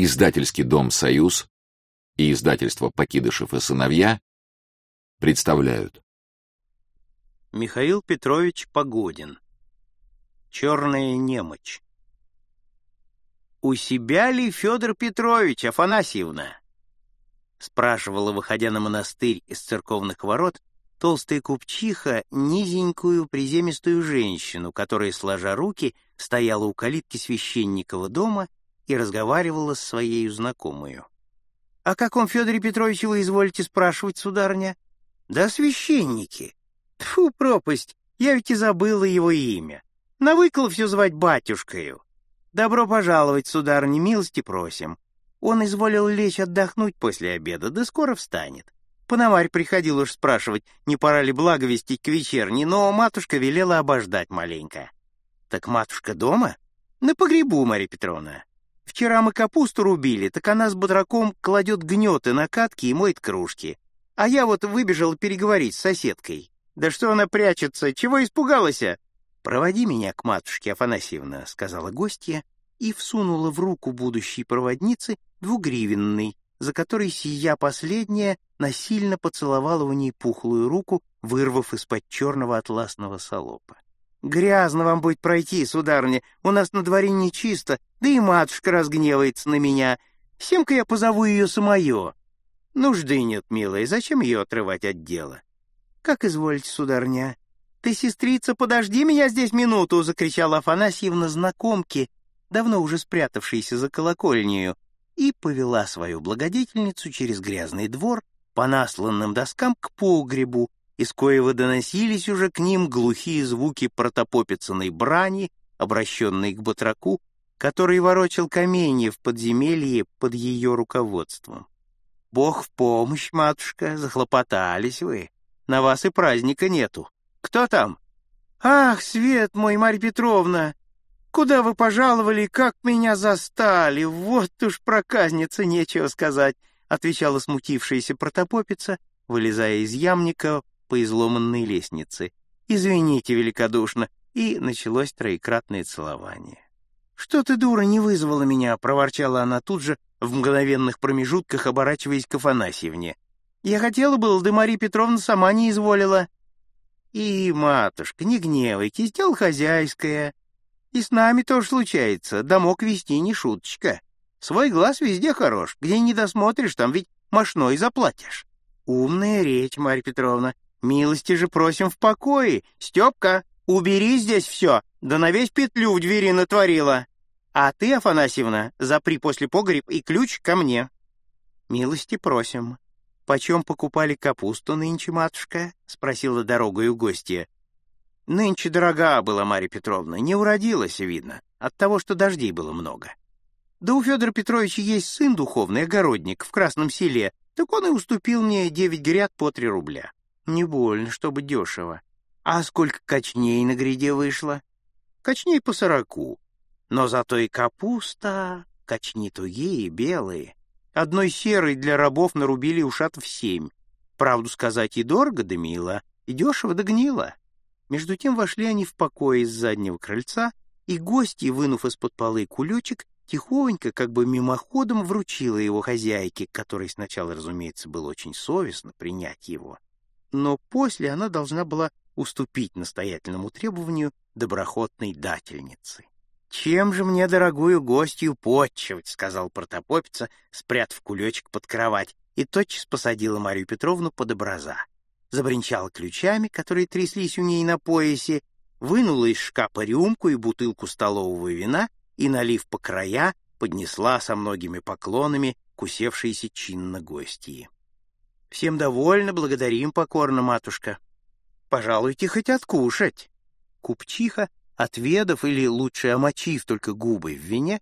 Издательский дом «Союз» и издательство «Покидышев и сыновья» представляют. Михаил Петрович Погодин. Черная немочь. «У себя ли Федор Петрович, Афанасьевна?» спрашивала, выходя на монастырь из церковных ворот, толстая купчиха низенькую приземистую женщину, которая, сложа руки, стояла у калитки священникова дома и разговаривала с своей знакомую. «О каком Федоре Петровиче вы изволите спрашивать, сударыня?» «Да священники!» Тфу, пропасть, я ведь и забыла его имя. Навыкла все звать батюшкою. Добро пожаловать, сударыня, милости просим. Он изволил лечь отдохнуть после обеда, да скоро встанет. Пономарь приходил уж спрашивать, не пора ли благовестить к вечерне, но матушка велела обождать маленько. Так матушка дома? На погребу, Марья Петровна. Вчера мы капусту рубили, так она с бодраком кладет гнеты на катки и моет кружки. А я вот выбежал переговорить с соседкой. Да что она прячется? Чего испугалась? Проводи меня к матушке Афанасьевна, сказала гостья и всунула в руку будущей проводницы двугривенный, за который сия последняя насильно поцеловала у ней пухлую руку, вырвав из-под черного атласного салопа. Грязно вам будет пройти, сударыня, у нас на дворе нечисто, да и матушка разгневается на меня. Всем-ка я позову ее самое. Нужды нет, милая, зачем ее отрывать от дела? Как изволите, сударыня? Ты, сестрица, подожди меня здесь минуту, закричала Афанасьевна знакомке, давно уже спрятавшейся за колокольнею, и повела свою благодетельницу через грязный двор по насланным доскам к погребу, из коего доносились уже к ним глухие звуки протопопицыной брани, обращенной к батраку, который ворочал каменья в подземелье под ее руководством. «Бог в помощь, матушка, захлопотались вы. На вас и праздника нету. Кто там?» «Ах, свет мой, Марья Петровна! Куда вы пожаловали, как меня застали? Вот уж проказница, нечего сказать!» — отвечала смутившаяся протопопица, вылезая из ямника по изломанной лестнице. «Извините великодушно», и началось троекратное целование. «Что ты, дура, не вызвала меня?» — проворчала она тут же, в мгновенных промежутках оборачиваясь к Афанасьевне. «Я хотела было, да Мария Петровна сама не изволила». «И, матушка, не гневайтесь, дело хозяйское. И с нами тоже случается, домок вести не шуточка. Свой глаз везде хорош, где не досмотришь, там ведь мошной заплатишь». «Умная речь, Марья Петровна, Милости же просим в покое. Степка, убери здесь все, да на весь петлю в двери натворила. А ты, Афанасьевна, запри после погреб и ключ ко мне. Милости просим. Почем покупали капусту нынче, матушка? Спросила дорогою гостья. Нынче дорога была, Марья Петровна, не уродилась, видно, от того, что дождей было много. Да у Федора Петровича есть сын духовный, огородник, в Красном селе, так он и уступил мне девять гряд по три рубля. Не больно, чтобы дешево. А сколько кочней на гряде вышло? Кочней по сороку. Но зато и капуста, кочни тугие, белые. Одной серой для рабов нарубили ушатов семь. Правду сказать, и дорого да мило, и дешево да гнило. Между тем вошли они в покой из заднего крыльца, и гости, вынув из-под полы кулечек, тихонько, как бы мимоходом, вручила его хозяйке, которой сначала, разумеется, было очень совестно принять его но после она должна была уступить настоятельному требованию доброхотной дательницы. «Чем же мне дорогую гостью почивать?» — сказал протопопица, спрятав кулечек под кровать, и тотчас посадила Марию Петровну под образа. Забринчала ключами, которые тряслись у ней на поясе, вынула из шкафа рюмку и бутылку столового вина и, налив по края, поднесла со многими поклонами к усевшейся чинно гостьи. Всем довольно, благодарим покорно, матушка. Пожалуйте хоть откушать. Купчиха, отведав или лучше омочив только губы в вине,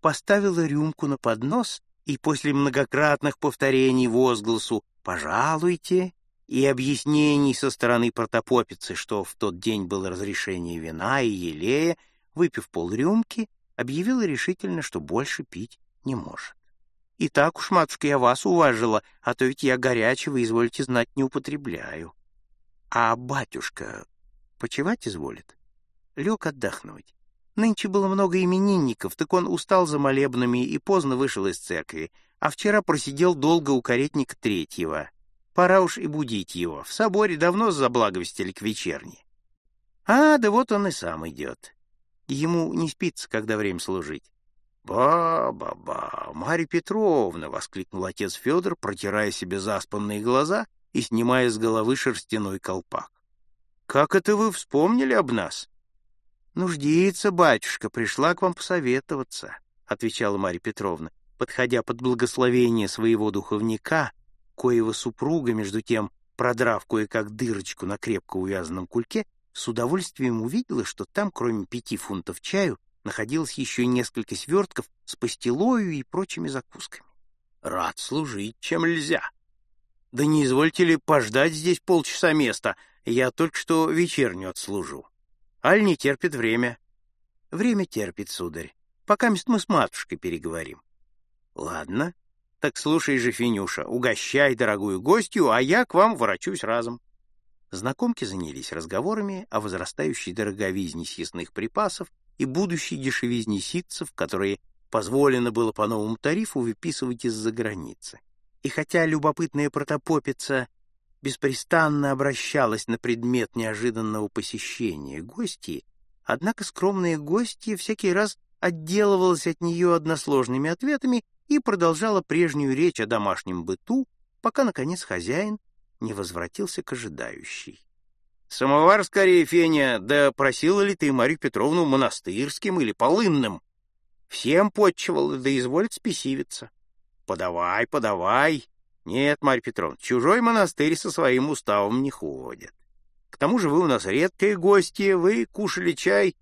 поставила рюмку на поднос и после многократных повторений возгласу «пожалуйте» и объяснений со стороны протопопицы, что в тот день было разрешение вина и елея, выпив полрюмки, объявила решительно, что больше пить не может. И так уж, матушка, я вас уважила, а то ведь я горячего, извольте знать, не употребляю. А батюшка почевать изволит? Лег отдохнуть. Нынче было много именинников, так он устал за молебнами и поздно вышел из церкви, а вчера просидел долго у каретника третьего. Пора уж и будить его. В соборе давно заблаговестили к вечерне. А, да вот он и сам идет. Ему не спится, когда время служить. «Ба-ба-ба! Марья Петровна!» — воскликнул отец Федор, протирая себе заспанные глаза и снимая с головы шерстяной колпак. «Как это вы вспомнили об нас?» «Нуждится, батюшка, пришла к вам посоветоваться», — отвечала Марья Петровна, подходя под благословение своего духовника, коего супруга, между тем, продрав кое-как дырочку на крепко увязанном кульке, с удовольствием увидела, что там, кроме пяти фунтов чаю, находилось еще несколько свертков с пастилою и прочими закусками. «Рад служить, чем нельзя. Да не извольте ли пождать здесь полчаса места, я только что вечернюю отслужу. Аль не терпит время?» «Время терпит, сударь. Пока мы с матушкой переговорим». «Ладно. Так слушай же, Финюша, угощай дорогую гостью, а я к вам ворочусь разом». Знакомки занялись разговорами о возрастающей дороговизне съестных припасов и будущей дешевизне ситцев, которые позволено было по новому тарифу выписывать из-за границы. И хотя любопытная протопопица беспрестанно обращалась на предмет неожиданного посещения гостей, однако скромные гости всякий раз отделывалась от нее односложными ответами и продолжала прежнюю речь о домашнем быту, пока, наконец, хозяин не возвратился к ожидающей. «Самовар скорее, Феня, да просила ли ты Марию Петровну монастырским или полынным? Всем подчевал, да изволит спесивиться. Подавай, подавай. Нет, Марья Петровна, чужой монастырь со своим уставом не ходит. К тому же вы у нас редкие гости, вы кушали чай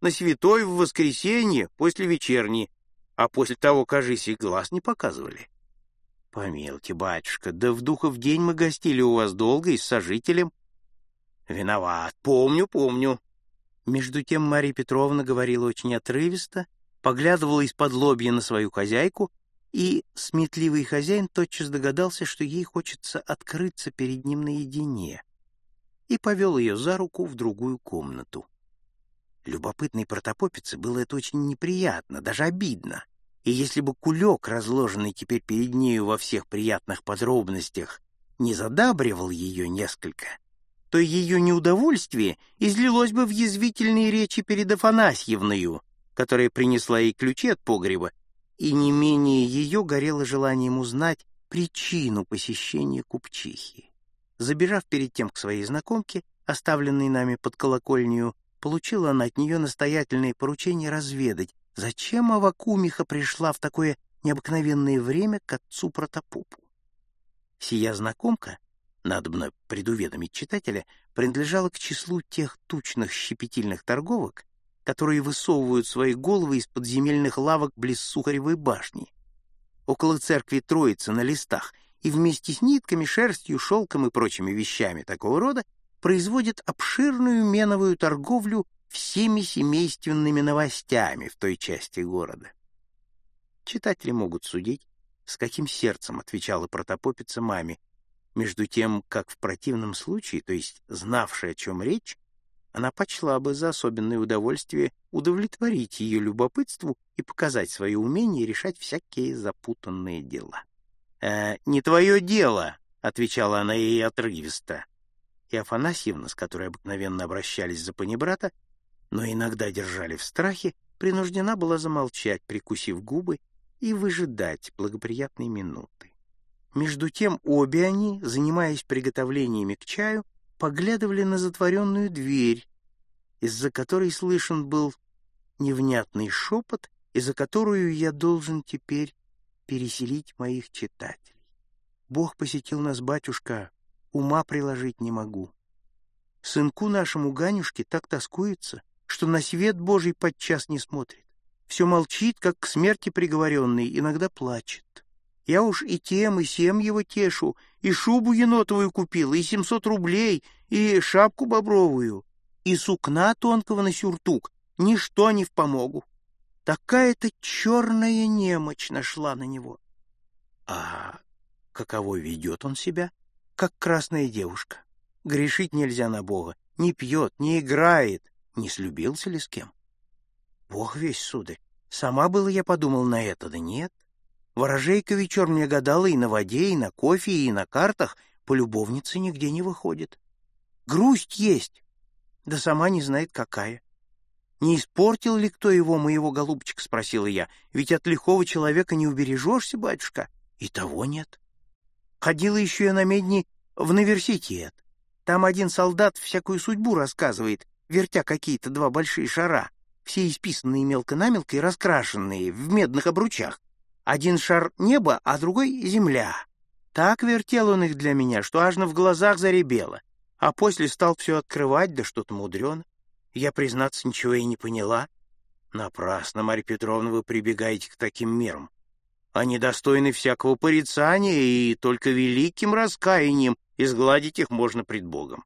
на святой в воскресенье после вечерни, а после того, кажись, и глаз не показывали. Помилуйте, батюшка, да в духов день мы гостили у вас долго и с сожителем. Виноват, помню, помню. Между тем Марья Петровна говорила очень отрывисто, поглядывала из-под лобья на свою хозяйку, и сметливый хозяин тотчас догадался, что ей хочется открыться перед ним наедине, и повел ее за руку в другую комнату. Любопытной протопопице было это очень неприятно, даже обидно и если бы кулек, разложенный теперь перед нею во всех приятных подробностях, не задабривал ее несколько, то ее неудовольствие излилось бы в язвительные речи перед Афанасьевною, которая принесла ей ключи от погреба, и не менее ее горело желанием узнать причину посещения купчихи. Забежав перед тем к своей знакомке, оставленной нами под колокольню, получила она от нее настоятельное поручение разведать, Зачем Авакумиха пришла в такое необыкновенное время к отцу протопопу? Сия знакомка, надобно предуведомить читателя, принадлежала к числу тех тучных щепетильных торговок, которые высовывают свои головы из подземельных лавок близ Сухаревой башни, около церкви Троицы на листах, и вместе с нитками, шерстью, шелком и прочими вещами такого рода производят обширную меновую торговлю всеми семейственными новостями в той части города. Читатели могут судить, с каким сердцем отвечала протопопица маме, между тем, как в противном случае, то есть знавшая, о чем речь, она почла бы за особенное удовольствие удовлетворить ее любопытству и показать свое умение решать всякие запутанные дела. «Э, «Не твое дело», — отвечала она ей отрывисто. И Афанасьевна, с которой обыкновенно обращались за панибрата, но иногда держали в страхе, принуждена была замолчать, прикусив губы, и выжидать благоприятной минуты. Между тем обе они, занимаясь приготовлениями к чаю, поглядывали на затворенную дверь, из-за которой слышен был невнятный шепот, и за которую я должен теперь переселить моих читателей. Бог посетил нас, батюшка, ума приложить не могу. Сынку нашему Ганюшке так тоскуется, что на свет Божий подчас не смотрит. Все молчит, как к смерти приговоренный, иногда плачет. Я уж и тем, и сем его тешу, и шубу енотовую купил, и семьсот рублей, и шапку бобровую, и сукна тонкого на сюртук. Ничто не в помогу. Такая-то черная немочь нашла на него. А каково ведет он себя? Как красная девушка. Грешить нельзя на Бога. Не пьет, не играет, не слюбился ли с кем? Бог весь, сударь. Сама было я подумал на это, да нет. Ворожейка мне гадала и на воде, и на кофе, и на картах, по любовнице нигде не выходит. Грусть есть, да сама не знает какая. «Не испортил ли кто его, моего голубчика?» — спросила я. «Ведь от лихого человека не убережешься, батюшка». И того нет. Ходила еще я на медни в университет. Там один солдат всякую судьбу рассказывает, вертя какие-то два большие шара, все исписанные мелко-намелко и раскрашенные в медных обручах. Один шар — небо, а другой — земля. Так вертел он их для меня, что аж на в глазах заребело. А после стал все открывать, да что-то мудрено. Я, признаться, ничего и не поняла. Напрасно, Марья Петровна, вы прибегаете к таким мерам. Они достойны всякого порицания, и только великим раскаянием изгладить их можно пред Богом.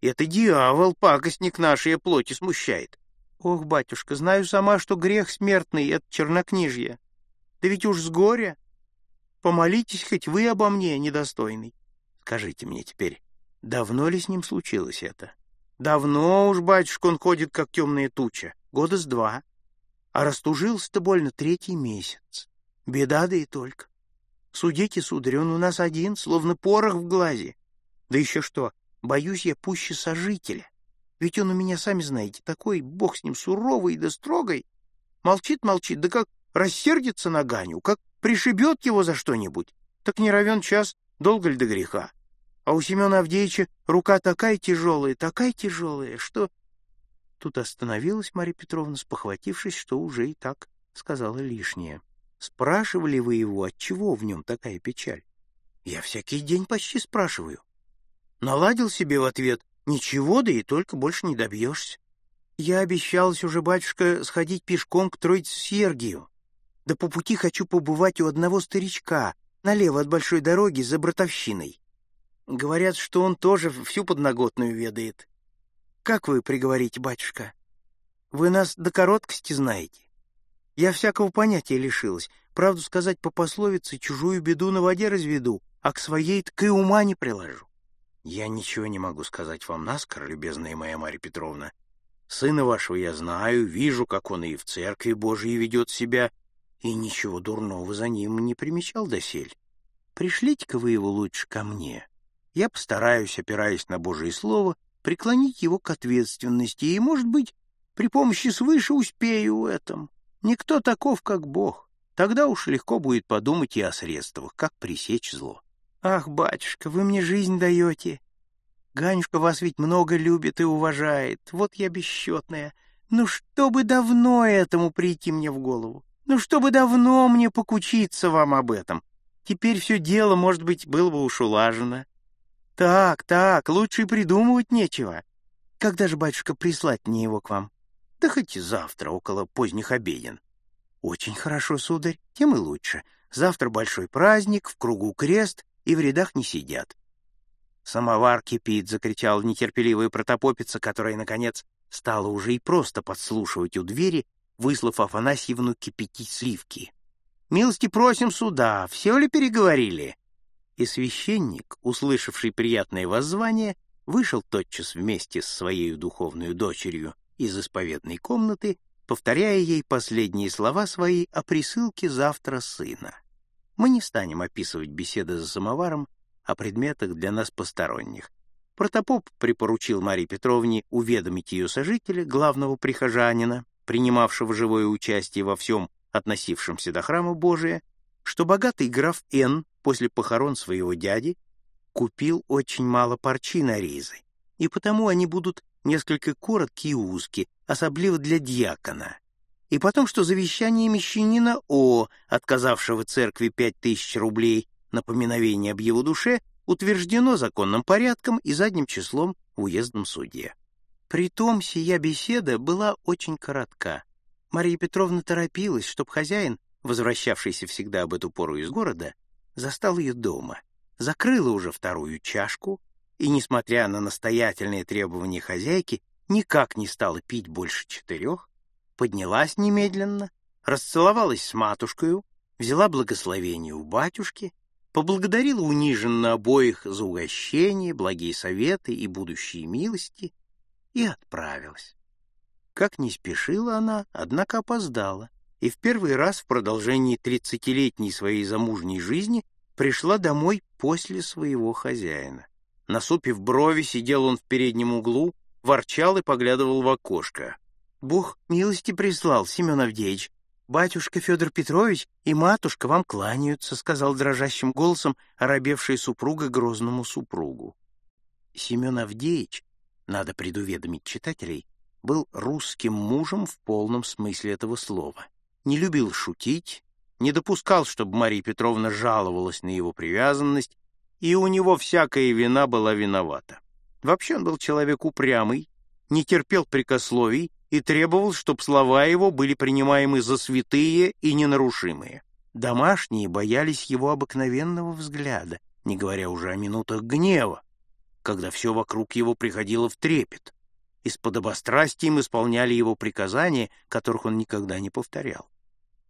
Это дьявол, пакостник нашей плоти, смущает. Ох, батюшка, знаю сама, что грех смертный — это чернокнижье. Да ведь уж с горя. Помолитесь хоть вы обо мне, недостойный. Скажите мне теперь, давно ли с ним случилось это? Давно уж, батюшка, он ходит, как темная туча, года с два. А растужился-то больно третий месяц. Беда да и только. Судите, сударь, он у нас один, словно порох в глазе. Да еще что, боюсь я пуще сожителя. Ведь он у меня, сами знаете, такой, бог с ним, суровый да строгой. Молчит-молчит, да как рассердится на Ганю, как пришибет его за что-нибудь, так не равен час, долго ли до греха. А у Семена Авдеевича рука такая тяжелая, такая тяжелая, что... Тут остановилась Марья Петровна, спохватившись, что уже и так сказала лишнее. Спрашивали вы его, отчего в нем такая печаль? Я всякий день почти спрашиваю. Наладил себе в ответ «Ничего, да и только больше не добьешься». Я обещалась уже, батюшка, сходить пешком к Троице Сергию. Да по пути хочу побывать у одного старичка, налево от большой дороги, за братовщиной. Говорят, что он тоже всю подноготную ведает. Как вы приговорите, батюшка? Вы нас до короткости знаете. Я всякого понятия лишилась. Правду сказать по пословице, чужую беду на воде разведу, а к своей так и ума не приложу. Я ничего не могу сказать вам наскоро, любезная моя Марья Петровна. Сына вашего я знаю, вижу, как он и в церкви Божией ведет себя, и ничего дурного за ним не примечал досель. Пришлите-ка вы его лучше ко мне я постараюсь, опираясь на Божие Слово, преклонить его к ответственности, и, может быть, при помощи свыше успею в этом. Никто таков, как Бог. Тогда уж легко будет подумать и о средствах, как пресечь зло. Ах, батюшка, вы мне жизнь даете. Ганюшка вас ведь много любит и уважает. Вот я бесчетная. Ну, чтобы давно этому прийти мне в голову. Ну, чтобы давно мне покучиться вам об этом. Теперь все дело, может быть, было бы уж улажено. Так, так, лучше и придумывать нечего. Когда же, батюшка, прислать мне его к вам? Да хоть и завтра, около поздних обеден. Очень хорошо, сударь, тем и лучше. Завтра большой праздник, в кругу крест, и в рядах не сидят. Самовар кипит, закричал нетерпеливая протопопица, которая, наконец, стала уже и просто подслушивать у двери, выслав Афанасьевну кипятить сливки. «Милости просим сюда, все ли переговорили?» и священник, услышавший приятное воззвание, вышел тотчас вместе с своей духовной дочерью из исповедной комнаты, повторяя ей последние слова свои о присылке завтра сына. Мы не станем описывать беседы за самоваром о предметах для нас посторонних. Протопоп припоручил Марии Петровне уведомить ее сожителя, главного прихожанина, принимавшего живое участие во всем, относившемся до храма Божия, что богатый граф Н. после похорон своего дяди купил очень мало парчи на ризы, и потому они будут несколько короткие и узкие, особливо для дьякона. И потом, что завещание мещанина О, отказавшего церкви пять тысяч рублей на поминовение об его душе, утверждено законным порядком и задним числом в уездном суде. Притом сия беседа была очень коротка. Мария Петровна торопилась, чтобы хозяин возвращавшийся всегда об эту пору из города, застал ее дома, закрыла уже вторую чашку и, несмотря на настоятельные требования хозяйки, никак не стала пить больше четырех, поднялась немедленно, расцеловалась с матушкою, взяла благословение у батюшки, поблагодарила униженно обоих за угощение, благие советы и будущие милости и отправилась. Как не спешила она, однако опоздала, и в первый раз в продолжении тридцатилетней своей замужней жизни пришла домой после своего хозяина. Насупив брови, сидел он в переднем углу, ворчал и поглядывал в окошко. — Бог милости прислал, Семен Авдеевич. Батюшка Федор Петрович и матушка вам кланяются, — сказал дрожащим голосом оробевшая супруга грозному супругу. Семен Авдеевич, надо предуведомить читателей, был русским мужем в полном смысле этого слова. Не любил шутить, не допускал, чтобы Мария Петровна жаловалась на его привязанность, и у него всякая вина была виновата. Вообще он был человек упрямый, не терпел прикословий и требовал, чтобы слова его были принимаемы за святые и ненарушимые. Домашние боялись его обыкновенного взгляда, не говоря уже о минутах гнева, когда все вокруг его приходило в трепет, и с подобострастием исполняли его приказания, которых он никогда не повторял.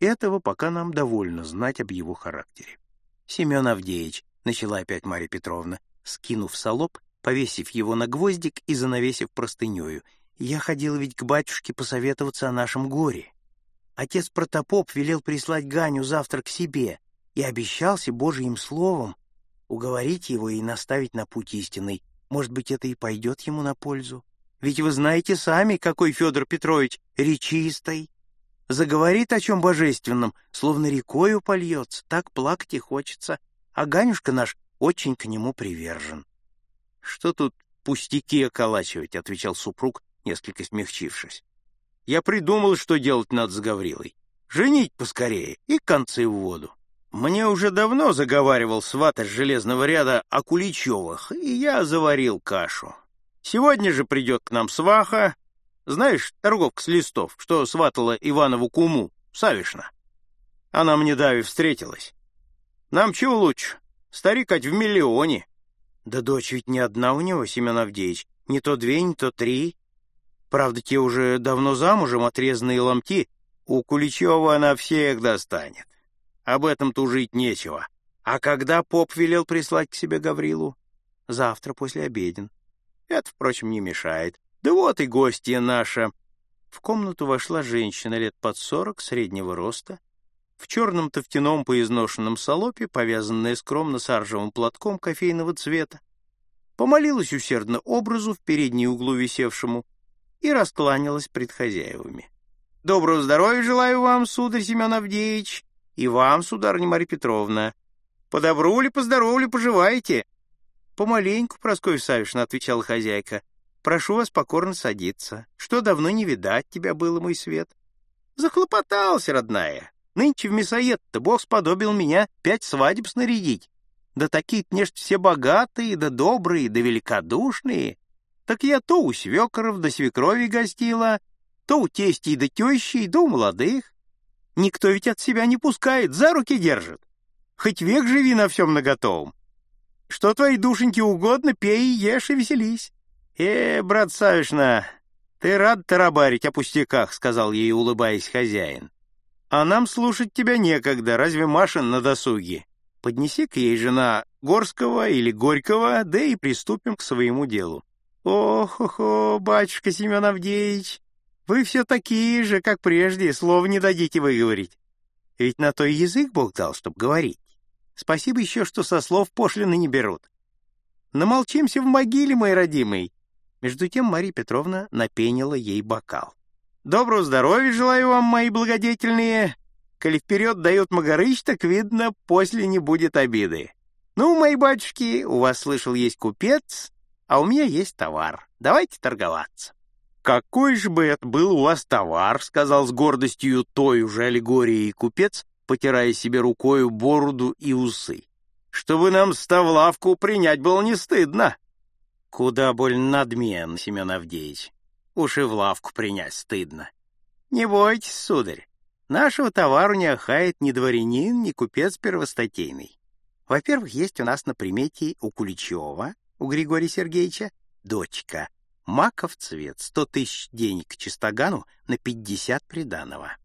Этого пока нам довольно знать об его характере. Семен Авдеевич, начала опять Марья Петровна, скинув солоб повесив его на гвоздик и занавесив простынею. Я ходил ведь к батюшке посоветоваться о нашем горе. Отец Протопоп велел прислать Ганю завтра к себе и обещался Божьим словом уговорить его и наставить на путь истинный. Может быть, это и пойдет ему на пользу. Ведь вы знаете сами, какой Федор Петрович речистый. Заговорит о чем божественном, словно рекою польется, так плакать и хочется. А Ганюшка наш очень к нему привержен. — Что тут пустяки околачивать, — отвечал супруг, несколько смягчившись. — Я придумал, что делать надо с Гаврилой. Женить поскорее и концы в воду. Мне уже давно заговаривал сват из железного ряда о Куличевых, и я заварил кашу. Сегодня же придет к нам сваха, знаешь, торговка с листов, что сватала Иванову куму, Савишна. Она мне дави встретилась. Нам чего лучше? Старик в миллионе. Да дочь ведь не одна у него, Семен Авдеевич. Не то две, не то три. Правда, те уже давно замужем, отрезанные ломти. У Куличева она всех достанет. Об этом тужить нечего. А когда поп велел прислать к себе Гаврилу? Завтра после обеден. Это, впрочем, не мешает. Да вот и гостья наша. В комнату вошла женщина лет под сорок, среднего роста, в черном тофтяном поизношенном салопе, повязанная скромно саржевым платком кофейного цвета, помолилась усердно образу в передний углу висевшему и раскланялась пред хозяевами. — Доброго здоровья желаю вам, сударь Семен Авдеевич, и вам, сударыня Марья Петровна. По добру ли, по здорову ли поживаете? — Помаленьку, Прасковья Савишна, — отвечала хозяйка. — Прошу вас покорно садиться. Что давно не видать тебя было, мой свет? — Захлопотался, родная. Нынче в мясоед-то Бог сподобил меня пять свадеб снарядить. Да такие-то, нежто, все богатые, да добрые, да великодушные. Так я то у свекоров да свекрови гостила, то у тестей да тещей, да у молодых. Никто ведь от себя не пускает, за руки держит. Хоть век живи на всем наготовом. Что твоей душеньке угодно, пей, ешь и веселись. Э, брат Савишна, ты рад тарабарить о пустяках, — сказал ей, улыбаясь хозяин. А нам слушать тебя некогда, разве Машин на досуге? поднеси к ей жена Горского или Горького, да и приступим к своему делу. Ох-охо, батюшка Семен Авдеевич, вы все такие же, как прежде, слова не дадите выговорить. Ведь на то и язык Бог дал, чтоб говорить. Спасибо еще, что со слов пошлины не берут. Намолчимся в могиле, мой родимый. Между тем Мария Петровна напенила ей бокал. Доброго здоровья желаю вам, мои благодетельные. Коли вперед дает Магарыч, так, видно, после не будет обиды. Ну, мои батюшки, у вас, слышал, есть купец, а у меня есть товар. Давайте торговаться. «Какой же бы это был у вас товар?» — сказал с гордостью той уже аллегорией купец, потирая себе рукою бороду и усы. «Чтобы нам ставлавку принять было не стыдно». «Куда больно надмен, Семен Авдеевич. Уж и в лавку принять стыдно. Не бойтесь, сударь, нашего товару не охает ни дворянин, ни купец первостатейный. Во-первых, есть у нас на примете у Куличева, у Григория Сергеевича, дочка, маков цвет, сто тысяч денег чистогану на пятьдесят приданого.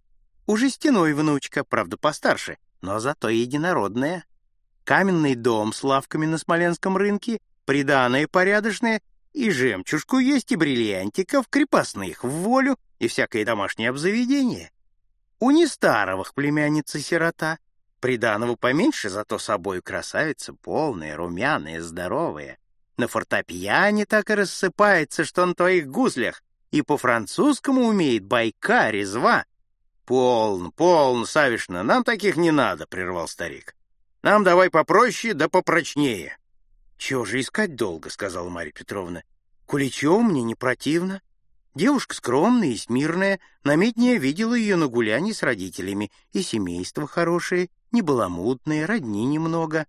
У жестяной внучка, правда, постарше, но зато единородная. Каменный дом с лавками на Смоленском рынке, приданое порядочное И жемчужку есть, и бриллиантиков, крепостных в волю, и всякое домашнее обзаведение. У нестаровых племянница-сирота, приданого поменьше, зато собой красавица, полная, румяная, здоровая. На фортепиане так и рассыпается, что на твоих гуслях, и по-французскому умеет байка, резва. — Полн, полн, Савишна, нам таких не надо, — прервал старик. — Нам давай попроще да попрочнее. — Чего же искать долго, — сказала Марья Петровна. — Куличева мне не противно. Девушка скромная и смирная, наметнее видела ее на гулянии с родителями, и семейство хорошее, не баламутное, родни немного.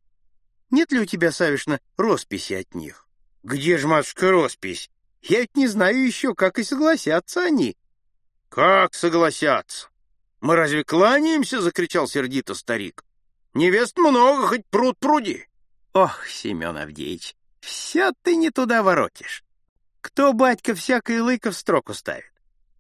Нет ли у тебя, Савишна, росписи от них? — Где же, матушка, роспись? Я ведь не знаю еще, как и согласятся они. — Как согласятся? Мы разве кланяемся? — закричал сердито старик. — Невест много, хоть пруд пруди. Ох, Семен Авдеевич, все ты не туда воротишь. Кто, батька, всякое лыко в строку ставит?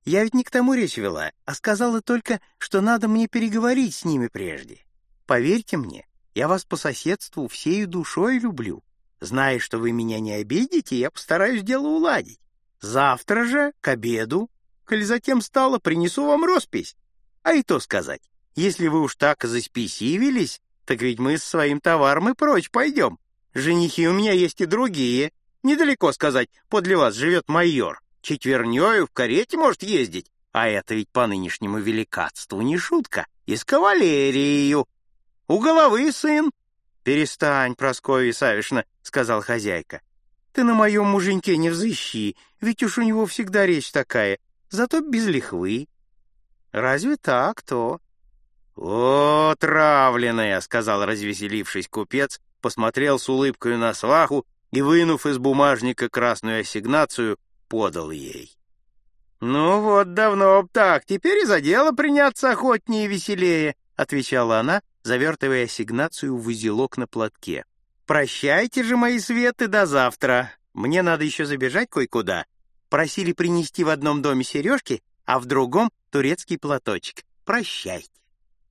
Я ведь не к тому речь вела, а сказала только, что надо мне переговорить с ними прежде. Поверьте мне, я вас по соседству всею душой люблю. Зная, что вы меня не обидите, я постараюсь дело уладить. Завтра же, к обеду, коль затем стало, принесу вам роспись. А и то сказать, если вы уж так заспесивились, так ведь мы с своим товаром и прочь пойдем. Женихи у меня есть и другие. Недалеко сказать, подле вас живет майор. Четвернёю в карете может ездить. А это ведь по нынешнему великатству не шутка. И с кавалерией. У головы сын. Перестань, Прасковья Савишна, сказал хозяйка. Ты на моем муженьке не взыщи, ведь уж у него всегда речь такая, зато без лихвы. Разве так, то? «О, травленная!» — сказал развеселившись купец, посмотрел с улыбкой на сваху и, вынув из бумажника красную ассигнацию, подал ей. «Ну вот, давно б так, теперь и за дело приняться охотнее и веселее», — отвечала она, завертывая ассигнацию в узелок на платке. «Прощайте же, мои светы, до завтра. Мне надо еще забежать кое-куда. Просили принести в одном доме сережки, а в другом — турецкий платочек. Прощайте».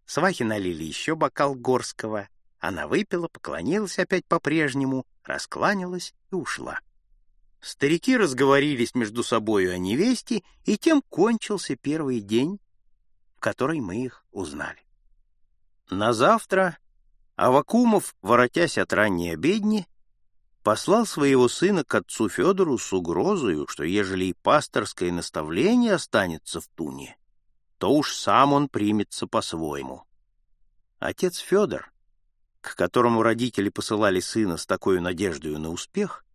Свахи налили еще бокал горского. Она выпила, поклонилась опять по-прежнему, раскланялась и ушла. Старики разговорились между собою о невесте, и тем кончился первый день, в который мы их узнали. На завтра Авакумов, воротясь от ранней обедни, послал своего сына к отцу Федору с угрозою, что ежели и пасторское наставление останется в туне, то уж сам он примется по-своему. Отец Федор, к которому родители посылали сына с такой надеждой на успех,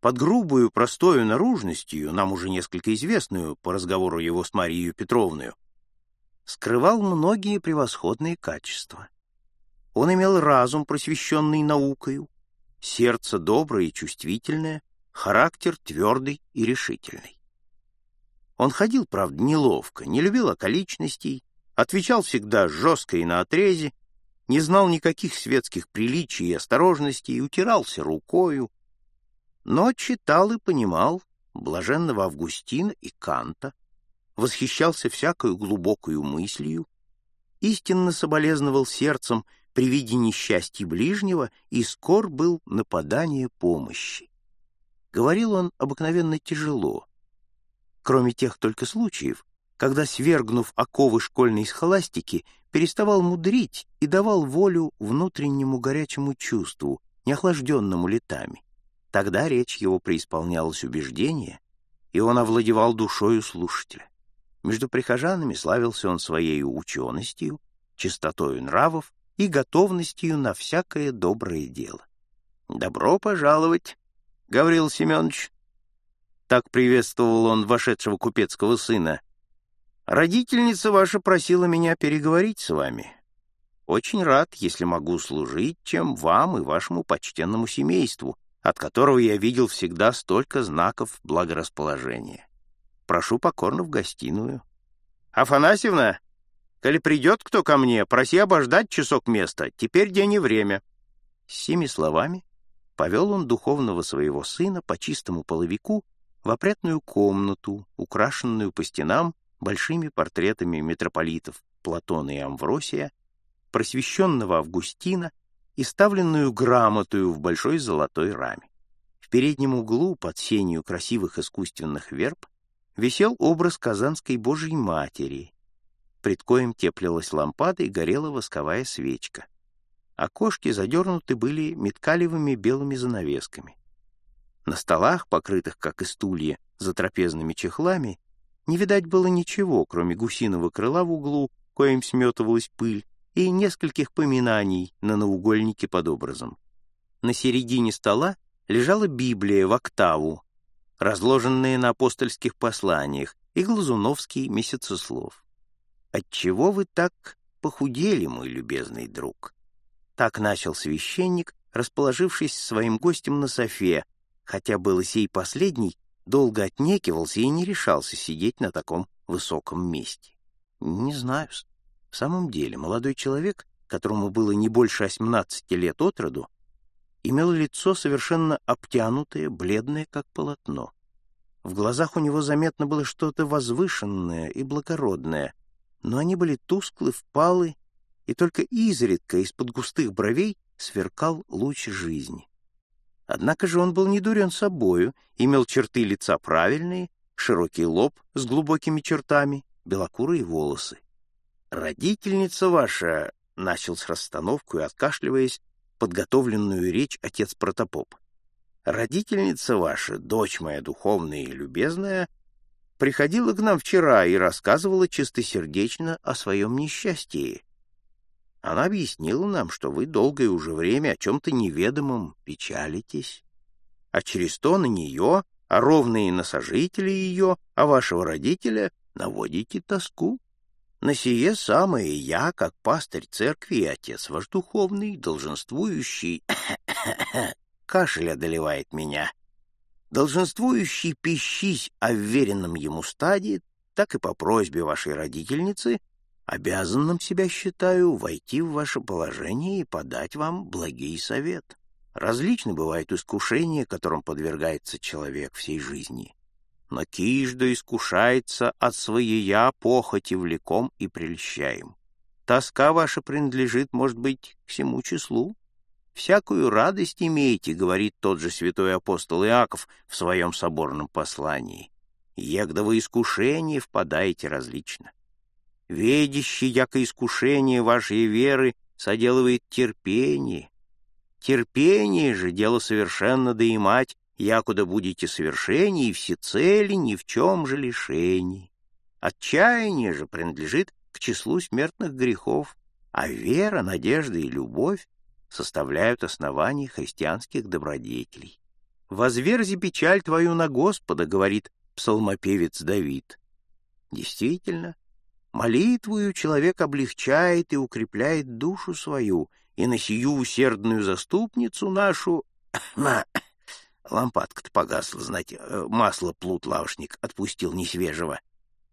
под грубую, простою наружностью, нам уже несколько известную по разговору его с Марией Петровной, скрывал многие превосходные качества. Он имел разум, просвещенный наукою, сердце доброе и чувствительное, характер твердый и решительный. Он ходил, правда, неловко, не любил околичностей, отвечал всегда жестко и на отрезе, не знал никаких светских приличий и осторожностей, утирался рукою, но читал и понимал блаженного Августина и Канта, восхищался всякою глубокою мыслью, истинно соболезновал сердцем при виде несчастья ближнего и скор был нападание помощи. Говорил он обыкновенно тяжело, кроме тех только случаев, когда, свергнув оковы школьной схоластики, переставал мудрить и давал волю внутреннему горячему чувству, неохлажденному летами. Тогда речь его преисполнялась убеждения, и он овладевал душою слушателя. Между прихожанами славился он своей ученостью, чистотою нравов и готовностью на всякое доброе дело. «Добро пожаловать, Гаврил Семенович!» Так приветствовал он вошедшего купецкого сына. «Родительница ваша просила меня переговорить с вами. Очень рад, если могу служить, чем вам и вашему почтенному семейству, от которого я видел всегда столько знаков благорасположения. Прошу покорно в гостиную. Афанасьевна, коли придет кто ко мне, проси обождать часок места, теперь день и время». С семи словами повел он духовного своего сына по чистому половику в опрятную комнату, украшенную по стенам большими портретами митрополитов Платона и Амвросия, просвещенного Августина и ставленную грамотою в большой золотой раме. В переднем углу, под сенью красивых искусственных верб, висел образ Казанской Божьей Матери. Пред коем теплилась лампада и горела восковая свечка. Окошки задернуты были меткалевыми белыми занавесками. На столах, покрытых, как и стулья, за трапезными чехлами, не видать было ничего, кроме гусиного крыла в углу, коим сметывалась пыль, и нескольких поминаний на наугольнике под образом. На середине стола лежала Библия в октаву, разложенная на апостольских посланиях, и Глазуновский месяцеслов. «Отчего вы так похудели, мой любезный друг?» Так начал священник, расположившись своим гостем на софе, хотя был сей последний, долго отнекивался и не решался сидеть на таком высоком месте. Не знаю. В самом деле, молодой человек, которому было не больше 18 лет от роду, имел лицо совершенно обтянутое, бледное, как полотно. В глазах у него заметно было что-то возвышенное и благородное, но они были тусклы, впалы, и только изредка из-под густых бровей сверкал луч жизни. Однако же он был не дурен собою, имел черты лица правильные, широкий лоб с глубокими чертами, белокурые волосы. «Родительница ваша», — начал с расстановкой, откашливаясь, подготовленную речь отец Протопоп. «Родительница ваша, дочь моя духовная и любезная, приходила к нам вчера и рассказывала чистосердечно о своем несчастье. Она объяснила нам, что вы долгое уже время о чем-то неведомом печалитесь, а через то на нее, а ровные на сожителей ее, а вашего родителя наводите тоску. На сие самое я, как пастырь церкви и отец ваш духовный, долженствующий... Кашель одолевает меня. Долженствующий пищись о веренном ему стадии, так и по просьбе вашей родительницы обязанным себя считаю войти в ваше положение и подать вам благий совет. Различны бывают искушения, которым подвергается человек всей жизни. Но кижда искушается от своея похоти влеком и прельщаем. Тоска ваша принадлежит, может быть, к всему числу. Всякую радость имеете, говорит тот же святой апостол Иаков в своем соборном послании. Егда вы искушение впадаете различно ведящий, яко искушение вашей веры, соделывает терпение. Терпение же — дело совершенно доимать, якуда будете совершенней и всецели ни в чем же лишений. Отчаяние же принадлежит к числу смертных грехов, а вера, надежда и любовь составляют основание христианских добродетелей. «Возверзи печаль твою на Господа», — говорит псалмопевец Давид. Действительно, Молитвою человек облегчает и укрепляет душу свою, и на сию усердную заступницу нашу... Лампадка-то погасла, знаете, э, масло плут лавшник отпустил несвежего.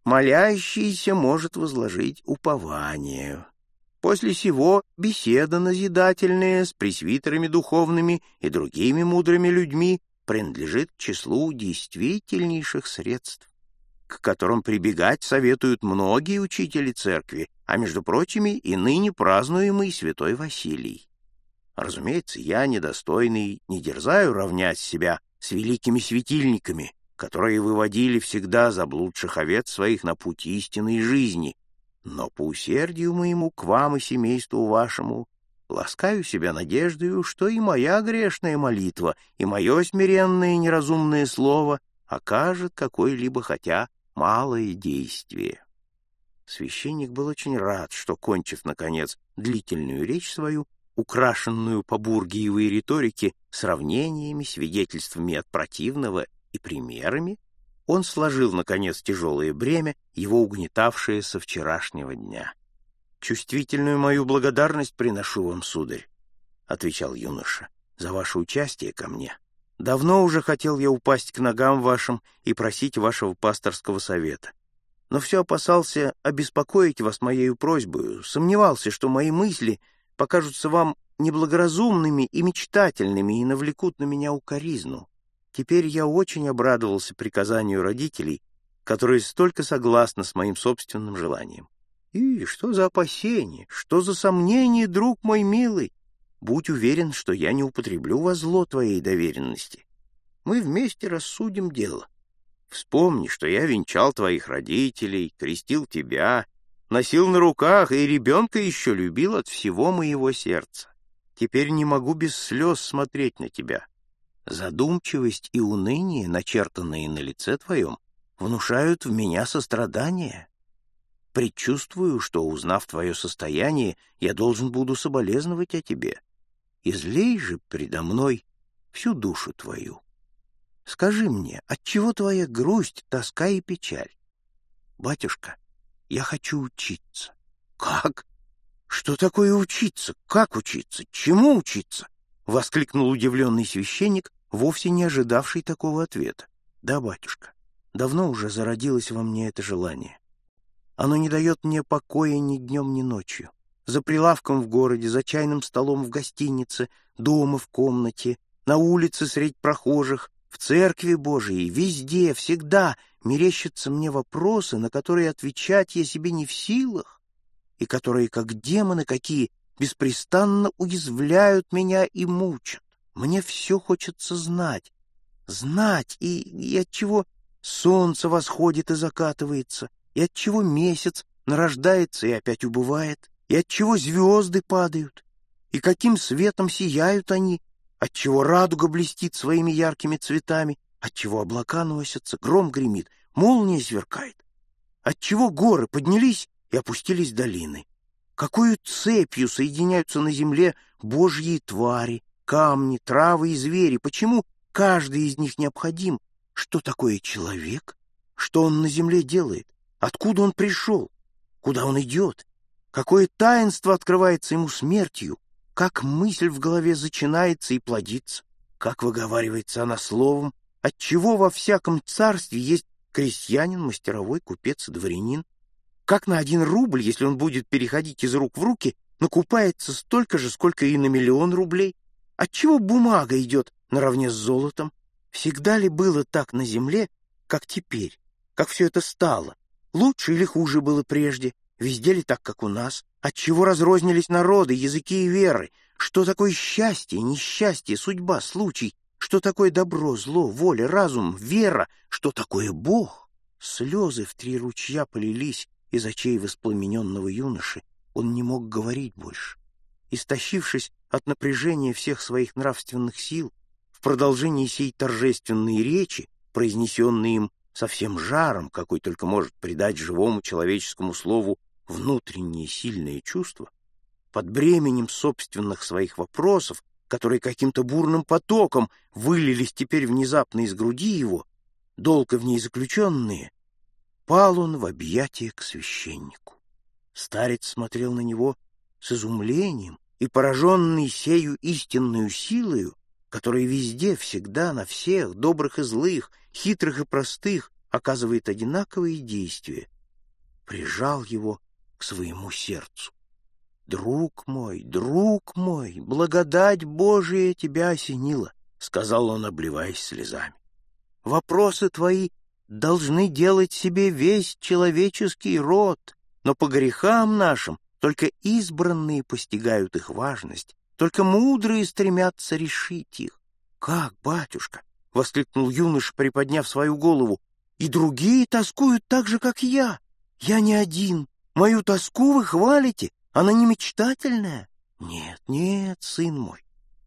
Молящийся может возложить упование. После сего беседа назидательная с пресвитерами духовными и другими мудрыми людьми принадлежит числу действительнейших средств к которым прибегать советуют многие учители церкви, а между прочими и ныне празднуемый святой Василий. Разумеется, я, недостойный, не дерзаю равнять себя с великими светильниками, которые выводили всегда заблудших овец своих на путь истинной жизни, но по усердию моему к вам и семейству вашему ласкаю себя надеждою, что и моя грешная молитва, и мое смиренное неразумное слово окажет какой-либо хотя малое действие. Священник был очень рад, что, кончив, наконец, длительную речь свою, украшенную по бургиевой риторике сравнениями, свидетельствами от противного и примерами, он сложил, наконец, тяжелое бремя, его угнетавшее со вчерашнего дня. «Чувствительную мою благодарность приношу вам, сударь», — отвечал юноша, — «за ваше участие ко мне. Давно уже хотел я упасть к ногам вашим и просить вашего пасторского совета. Но все опасался обеспокоить вас моею просьбой, сомневался, что мои мысли покажутся вам неблагоразумными и мечтательными и навлекут на меня укоризну. Теперь я очень обрадовался приказанию родителей, которые столько согласны с моим собственным желанием. И что за опасение, что за сомнение, друг мой милый? Будь уверен, что я не употреблю во зло твоей доверенности. Мы вместе рассудим дело. Вспомни, что я венчал твоих родителей, крестил тебя, носил на руках и ребенка еще любил от всего моего сердца. Теперь не могу без слез смотреть на тебя. Задумчивость и уныние, начертанные на лице твоем, внушают в меня сострадание. Предчувствую, что, узнав твое состояние, я должен буду соболезновать о тебе. Излей же предо мной всю душу твою. Скажи мне, отчего твоя грусть, тоска и печаль? Батюшка, я хочу учиться. Как? Что такое учиться? Как учиться? Чему учиться? Воскликнул удивленный священник, вовсе не ожидавший такого ответа. Да, батюшка, давно уже зародилось во мне это желание. Оно не дает мне покоя ни днем, ни ночью. За прилавком в городе, за чайным столом в гостинице, дома в комнате, на улице средь прохожих, в церкви Божией, везде, всегда мерещатся мне вопросы, на которые отвечать я себе не в силах, и которые, как демоны какие, беспрестанно уязвляют меня и мучат. Мне все хочется знать, знать, и, и от чего солнце восходит и закатывается, и от чего месяц нарождается и опять убывает, и от чего звезды падают, и каким светом сияют они, отчего радуга блестит своими яркими цветами, отчего облака носятся, гром гремит, молния сверкает, отчего горы поднялись и опустились долины, какую цепью соединяются на земле божьи твари, камни, травы и звери, почему каждый из них необходим, что такое человек, что он на земле делает, откуда он пришел, куда он идет, какое таинство открывается ему смертью, как мысль в голове зачинается и плодится, как выговаривается она словом, отчего во всяком царстве есть крестьянин, мастеровой, купец дворянин, как на один рубль, если он будет переходить из рук в руки, накупается столько же, сколько и на миллион рублей. Отчего бумага идет наравне с золотом? Всегда ли было так на земле, как теперь? Как все это стало? Лучше или хуже было прежде? Везде ли так, как у нас? Отчего разрознились народы, языки и веры? Что такое счастье, несчастье, судьба, случай? Что такое добро, зло, воля, разум, вера? Что такое Бог? Слезы в три ручья полились из очей воспламененного юноши. Он не мог говорить больше. Истощившись от напряжения всех своих нравственных сил, в продолжении сей торжественной речи, произнесенной им со всем жаром, какой только может придать живому человеческому слову внутреннее сильное чувство, под бременем собственных своих вопросов, которые каким-то бурным потоком вылились теперь внезапно из груди его, долго в ней заключенные, пал он в объятия к священнику. Старец смотрел на него с изумлением и, пораженный сею истинную силою, которая везде, всегда, на всех, добрых и злых, хитрых и простых, оказывает одинаковые действия, прижал его к своему сердцу. «Друг мой, друг мой, благодать Божия тебя осенила», — сказал он, обливаясь слезами. «Вопросы твои должны делать себе весь человеческий род, но по грехам нашим только избранные постигают их важность, только мудрые стремятся решить их. «Как, батюшка?» — воскликнул юноша, приподняв свою голову. «И другие тоскуют так же, как я. Я не один. Мою тоску вы хвалите, она не мечтательная. Нет, нет, сын мой,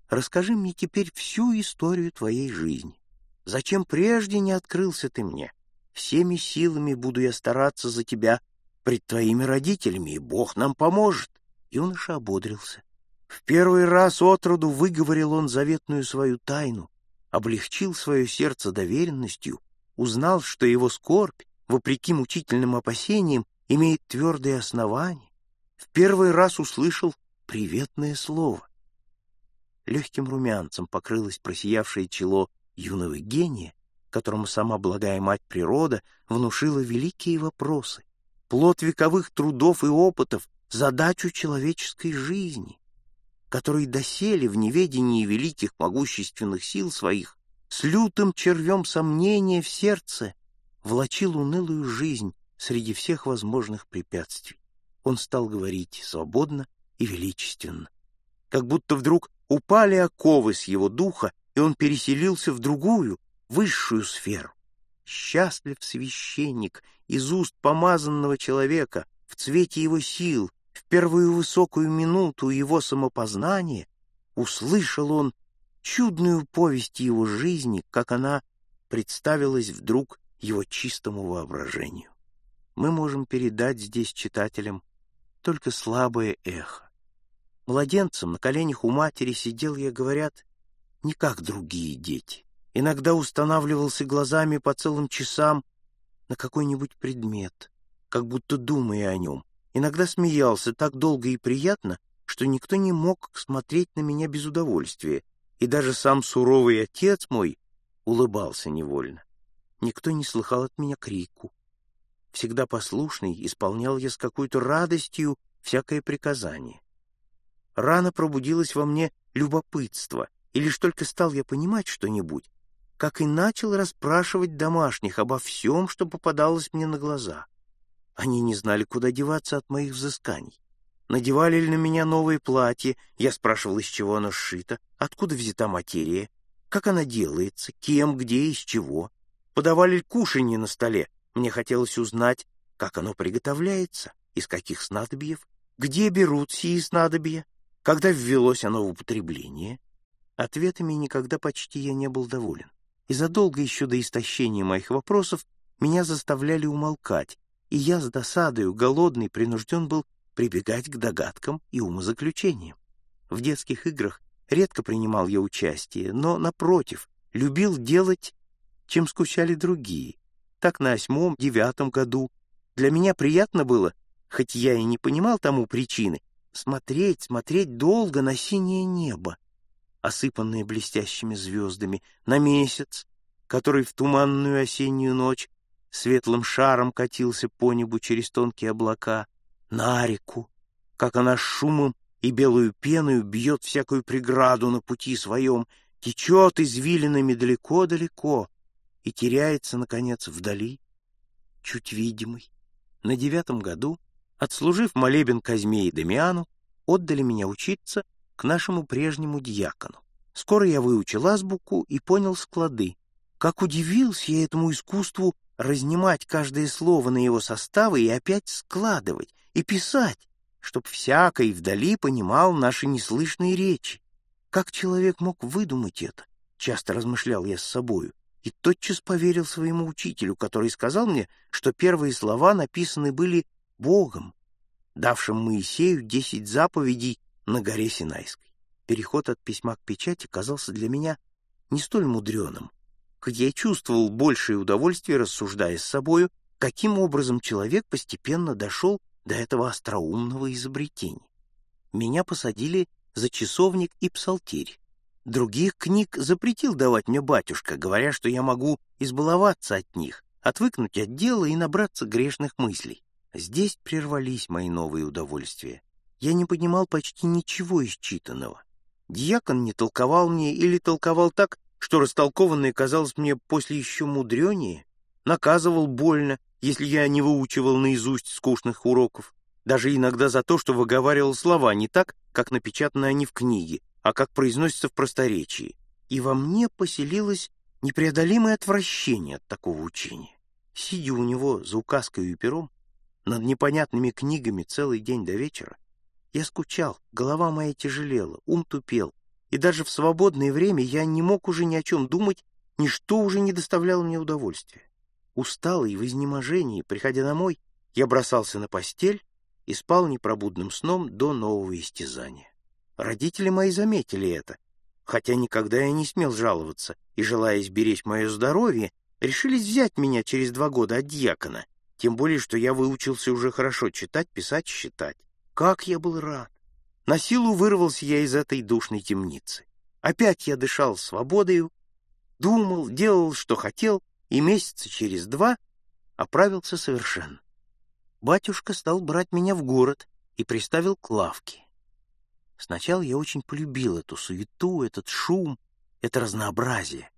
расскажи мне теперь всю историю твоей жизни. Зачем прежде не открылся ты мне? Всеми силами буду я стараться за тебя пред твоими родителями, и Бог нам поможет. Юноша ободрился. В первый раз отроду выговорил он заветную свою тайну, облегчил свое сердце доверенностью, узнал, что его скорбь, вопреки мучительным опасениям, имеет твердые основания, в первый раз услышал приветное слово. Легким румянцем покрылось просиявшее чело юного гения, которому сама благая мать природа внушила великие вопросы, плод вековых трудов и опытов, задачу человеческой жизни, который доселе в неведении великих могущественных сил своих с лютым червем сомнения в сердце влачил унылую жизнь среди всех возможных препятствий. Он стал говорить свободно и величественно, как будто вдруг упали оковы с его духа, и он переселился в другую, высшую сферу. Счастлив священник из уст помазанного человека в цвете его сил, в первую высокую минуту его самопознания услышал он чудную повесть его жизни, как она представилась вдруг его чистому воображению. Мы можем передать здесь читателям только слабое эхо. Младенцем на коленях у матери сидел я, говорят, не как другие дети. Иногда устанавливался глазами по целым часам на какой-нибудь предмет, как будто думая о нем. Иногда смеялся так долго и приятно, что никто не мог смотреть на меня без удовольствия, и даже сам суровый отец мой улыбался невольно. Никто не слыхал от меня крику. Всегда послушный, исполнял я с какой-то радостью всякое приказание. Рано пробудилось во мне любопытство, и лишь только стал я понимать что-нибудь, как и начал расспрашивать домашних обо всем, что попадалось мне на глаза. Они не знали, куда деваться от моих взысканий. Надевали ли на меня новое платье, я спрашивал, из чего оно сшито, откуда взята материя, как она делается, кем, где, из чего. Подавали ли кушанье на столе, мне хотелось узнать, как оно приготовляется, из каких снадобьев, где берут сии снадобья, когда ввелось оно в употребление. Ответами никогда почти я не был доволен. И задолго еще до истощения моих вопросов меня заставляли умолкать, и я с досадою, голодный, принужден был прибегать к догадкам и умозаключениям. В детских играх редко принимал я участие, но, напротив, любил делать, чем скучали другие. Так на восьмом, девятом году. Для меня приятно было, хоть я и не понимал тому причины, смотреть, смотреть долго на синее небо, осыпанное блестящими звездами, на месяц, который в туманную осеннюю ночь светлым шаром катился по небу через тонкие облака, на реку, как она шумом и белую пеную бьет всякую преграду на пути своем, течет извилинами далеко-далеко и теряется, наконец, вдали, чуть видимый. На девятом году, отслужив молебен Казьме и Дамиану, отдали меня учиться к нашему прежнему дьякону. Скоро я выучил азбуку и понял склады. Как удивился я этому искусству разнимать каждое слово на его составы и опять складывать, и писать, чтоб всякий вдали понимал наши неслышные речи. Как человек мог выдумать это? Часто размышлял я с собою, и тотчас поверил своему учителю, который сказал мне, что первые слова написаны были Богом, давшим Моисею десять заповедей на горе Синайской. Переход от письма к печати казался для меня не столь мудреным, хоть я чувствовал большее удовольствие, рассуждая с собою, каким образом человек постепенно дошел до этого остроумного изобретения. Меня посадили за часовник и псалтирь. Других книг запретил давать мне батюшка, говоря, что я могу избаловаться от них, отвыкнуть от дела и набраться грешных мыслей. Здесь прервались мои новые удовольствия. Я не понимал почти ничего из читанного. Дьякон не толковал мне или толковал так, что растолкованное казалось мне после еще мудренее, наказывал больно, если я не выучивал наизусть скучных уроков, даже иногда за то, что выговаривал слова не так, как напечатаны они в книге, а как произносятся в просторечии. И во мне поселилось непреодолимое отвращение от такого учения. Сидя у него за указкой и пером, над непонятными книгами целый день до вечера, я скучал, голова моя тяжелела, ум тупел, и даже в свободное время я не мог уже ни о чем думать, ничто уже не доставляло мне удовольствия. Усталый, в изнеможении, приходя домой, я бросался на постель и спал непробудным сном до нового истязания. Родители мои заметили это, хотя никогда я не смел жаловаться, и, желая сберечь мое здоровье, решились взять меня через два года от дьякона, тем более, что я выучился уже хорошо читать, писать, считать. Как я был рад! На силу вырвался я из этой душной темницы. Опять я дышал свободою, думал, делал, что хотел, и месяца через два оправился совершенно. Батюшка стал брать меня в город и приставил к лавке. Сначала я очень полюбил эту суету, этот шум, это разнообразие.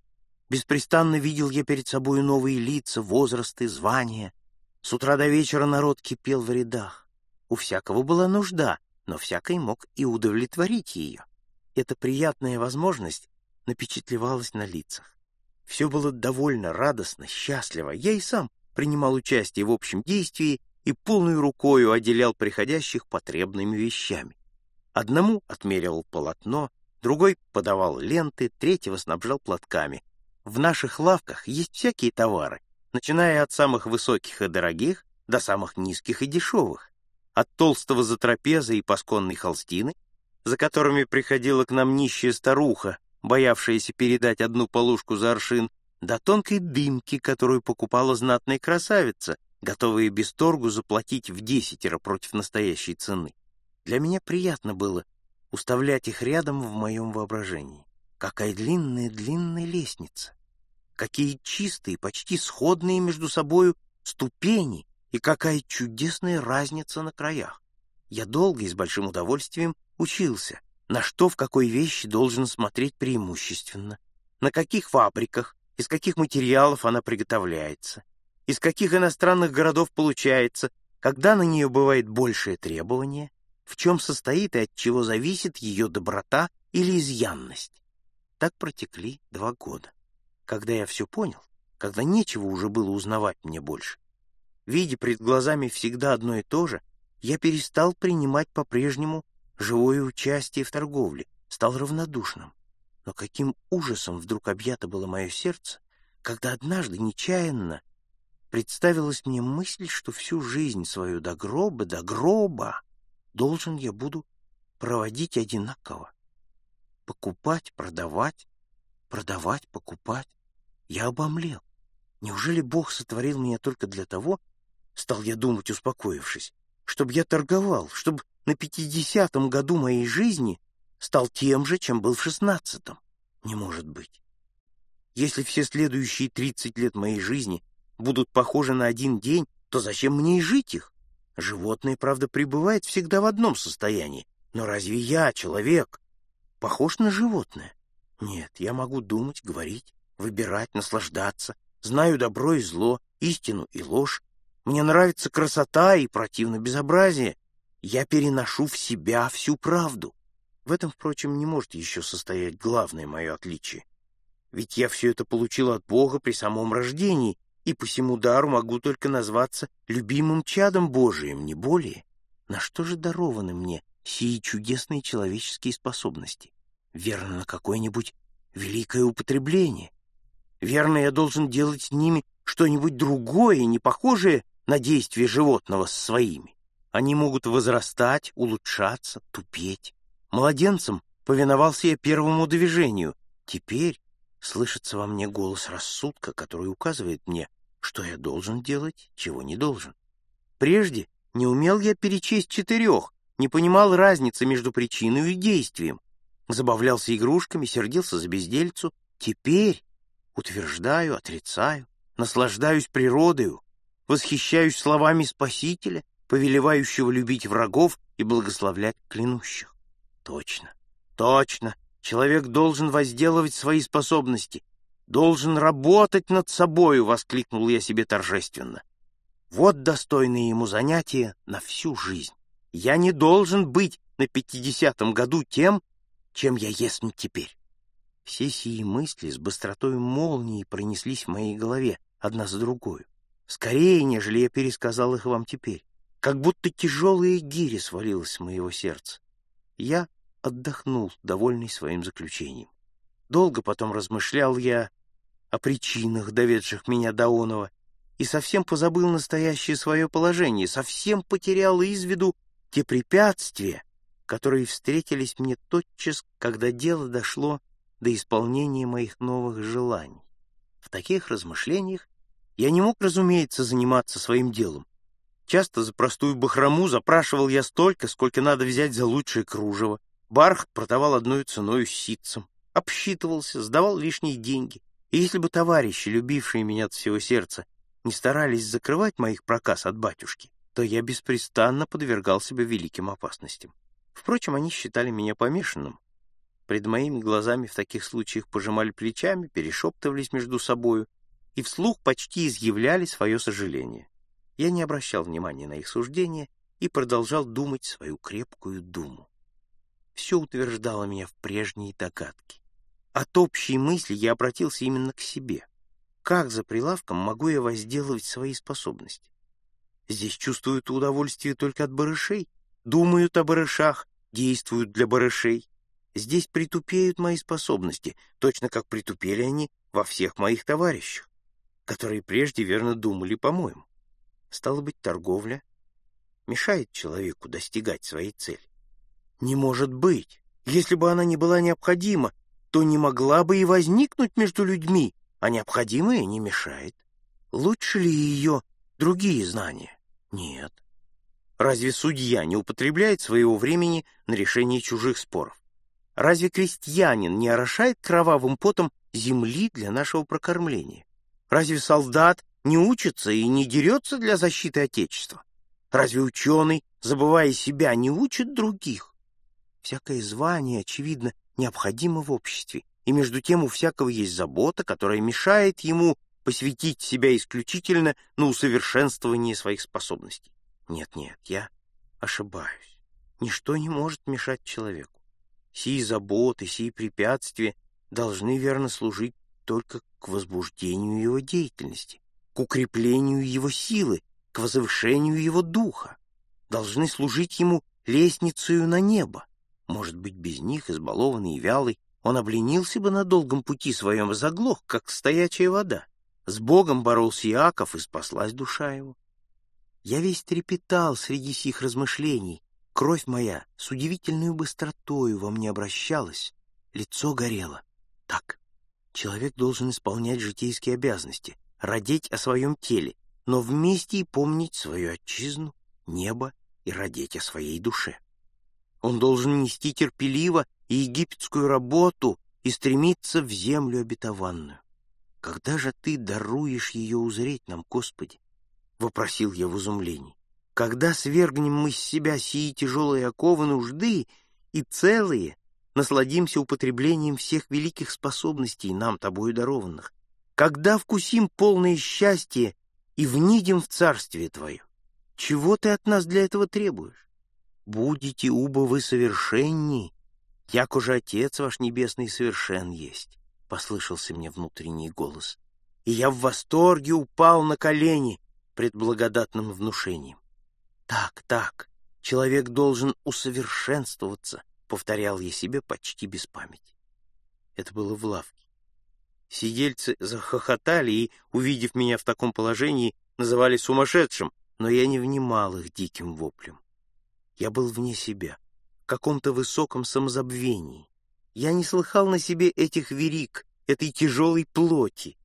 Беспрестанно видел я перед собой новые лица, возрасты, звания. С утра до вечера народ кипел в рядах. У всякого была нужда, но всякий мог и удовлетворить ее. Эта приятная возможность напечатлевалась на лицах. Все было довольно радостно, счастливо. Я и сам принимал участие в общем действии и полной рукою отделял приходящих потребными вещами. Одному отмеривал полотно, другой подавал ленты, третьего снабжал платками. В наших лавках есть всякие товары, начиная от самых высоких и дорогих до самых низких и дешевых, от толстого затрапеза и пасконной холстины, за которыми приходила к нам нищая старуха, боявшаяся передать одну полушку за аршин, до тонкой дымки, которую покупала знатная красавица, готовые без торгу заплатить в десятеро против настоящей цены. Для меня приятно было уставлять их рядом в моем воображении. Какая длинная-длинная лестница! Какие чистые, почти сходные между собою ступени, и какая чудесная разница на краях! Я долго и с большим удовольствием учился, на что в какой вещи должен смотреть преимущественно, на каких фабриках, из каких материалов она приготовляется, из каких иностранных городов получается, когда на нее бывает большее требование, в чем состоит и от чего зависит ее доброта или изъянность. Так протекли два года. Когда я все понял, когда нечего уже было узнавать мне больше, видя пред глазами всегда одно и то же, я перестал принимать по-прежнему живое участие в торговле, стал равнодушным. Но каким ужасом вдруг объято было мое сердце, когда однажды нечаянно представилась мне мысль, что всю жизнь свою до гроба, до гроба должен я буду проводить одинаково. Покупать, продавать, продавать, покупать. Я обомлел. Неужели Бог сотворил меня только для того, стал я думать, успокоившись, чтобы я торговал, чтобы на пятидесятом году моей жизни стал тем же, чем был в шестнадцатом. Не может быть. Если все следующие тридцать лет моей жизни будут похожи на один день, то зачем мне и жить их? Животное, правда, пребывает всегда в одном состоянии. Но разве я, человек, похож на животное? Нет, я могу думать, говорить, выбирать, наслаждаться. Знаю добро и зло, истину и ложь. Мне нравится красота и противно безобразие. Я переношу в себя всю правду. В этом, впрочем, не может еще состоять главное мое отличие. Ведь я все это получил от Бога при самом рождении, и по всему дару могу только назваться любимым чадом Божиим, не более. На что же дарованы мне сии чудесные человеческие способности? Верно, на какое-нибудь великое употребление. Верно, я должен делать с ними что-нибудь другое, не похожее на действие животного с своими. Они могут возрастать, улучшаться, тупеть. Младенцем повиновался я первому движению. Теперь слышится во мне голос рассудка, который указывает мне, что я должен делать, чего не должен. Прежде не умел я перечесть четырех, не понимал разницы между причиной и действием, забавлялся игрушками, сердился за бездельцу. Теперь утверждаю, отрицаю, наслаждаюсь природою, восхищаюсь словами Спасителя, повелевающего любить врагов и благословлять клянущих. Точно, точно. Человек должен возделывать свои способности, должен работать над собою, — воскликнул я себе торжественно. Вот достойное ему занятие на всю жизнь. Я не должен быть на пятидесятом году тем, чем я есть теперь. Все сии мысли с быстротой молнии пронеслись в моей голове, одна за другой. Скорее, нежели я пересказал их вам теперь. Как будто тяжелая гиря свалилась с моего сердца. Я отдохнул, довольный своим заключением. Долго потом размышлял я о причинах, доведших меня до оного, и совсем позабыл настоящее свое положение, совсем потерял из виду те препятствия, которые встретились мне тотчас, когда дело дошло до исполнения моих новых желаний. В таких размышлениях я не мог, разумеется, заниматься своим делом, Часто за простую бахрому запрашивал я столько, сколько надо взять за лучшее кружево. Бархат продавал одной ценой ситцем. Обсчитывался, сдавал лишние деньги. И если бы товарищи, любившие меня от всего сердца, не старались закрывать моих проказ от батюшки, то я беспрестанно подвергал себя великим опасностям. Впрочем, они считали меня помешанным. Пред моими глазами в таких случаях пожимали плечами, перешептывались между собою и вслух почти изъявляли свое сожаление. Я не обращал внимания на их суждения и продолжал думать свою крепкую думу. Все утверждало меня в прежней догадке. От общей мысли я обратился именно к себе. Как за прилавком могу я возделывать свои способности? Здесь чувствуют удовольствие только от барышей, думают о барышах, действуют для барышей. Здесь притупеют мои способности, точно как притупели они во всех моих товарищах, которые прежде верно думали, по-моему. Стало быть, торговля мешает человеку достигать своей цели. Не может быть! Если бы она не была необходима, то не могла бы и возникнуть между людьми, а необходимое не мешает. Лучше ли ее другие знания? Нет. Разве судья не употребляет своего времени на решение чужих споров? Разве крестьянин не орошает кровавым потом земли для нашего прокормления? Разве солдат не учится и не дерется для защиты Отечества? Разве ученый, забывая себя, не учит других? Всякое звание, очевидно, необходимо в обществе, и между тем у всякого есть забота, которая мешает ему посвятить себя исключительно на усовершенствование своих способностей. Нет-нет, я ошибаюсь. Ничто не может мешать человеку. Сии заботы, сии препятствия должны верно служить только к возбуждению его деятельности, к укреплению его силы, к возвышению его духа, должны служить ему лестницей на небо. Может быть, без них, избалованный и вялый, он обленился бы на долгом пути своем и заглох, как стоячая вода. С Богом боролся Иаков, и спаслась душа его. Я весь трепетал среди сих размышлений. Кровь моя с удивительной быстротою во мне обращалась, лицо горело. Так, человек должен исполнять житейские обязанности, родить о своем теле, но вместе и помнить свою отчизну, небо и родить о своей душе. Он должен нести терпеливо и египетскую работу и стремиться в землю обетованную. Когда же ты даруешь ее узреть нам, Господи? — вопросил я в изумлении. Когда свергнем мы с себя сии тяжелые оковы нужды и целые насладимся употреблением всех великих способностей нам тобою дарованных? Когда вкусим полное счастье и внидим в царствие твое? Чего ты от нас для этого требуешь? Будете уба вы совершенни, як уже Отец ваш Небесный совершен есть, — послышался мне внутренний голос. И я в восторге упал на колени пред благодатным внушением. Так, так, человек должен усовершенствоваться, — повторял я себе почти без памяти. Это было в лавке. Сидельцы захохотали и, увидев меня в таком положении, называли сумасшедшим, но я не внимал их диким воплем. Я был вне себя, в каком-то высоком самозабвении. Я не слыхал на себе этих верик, этой тяжелой плоти.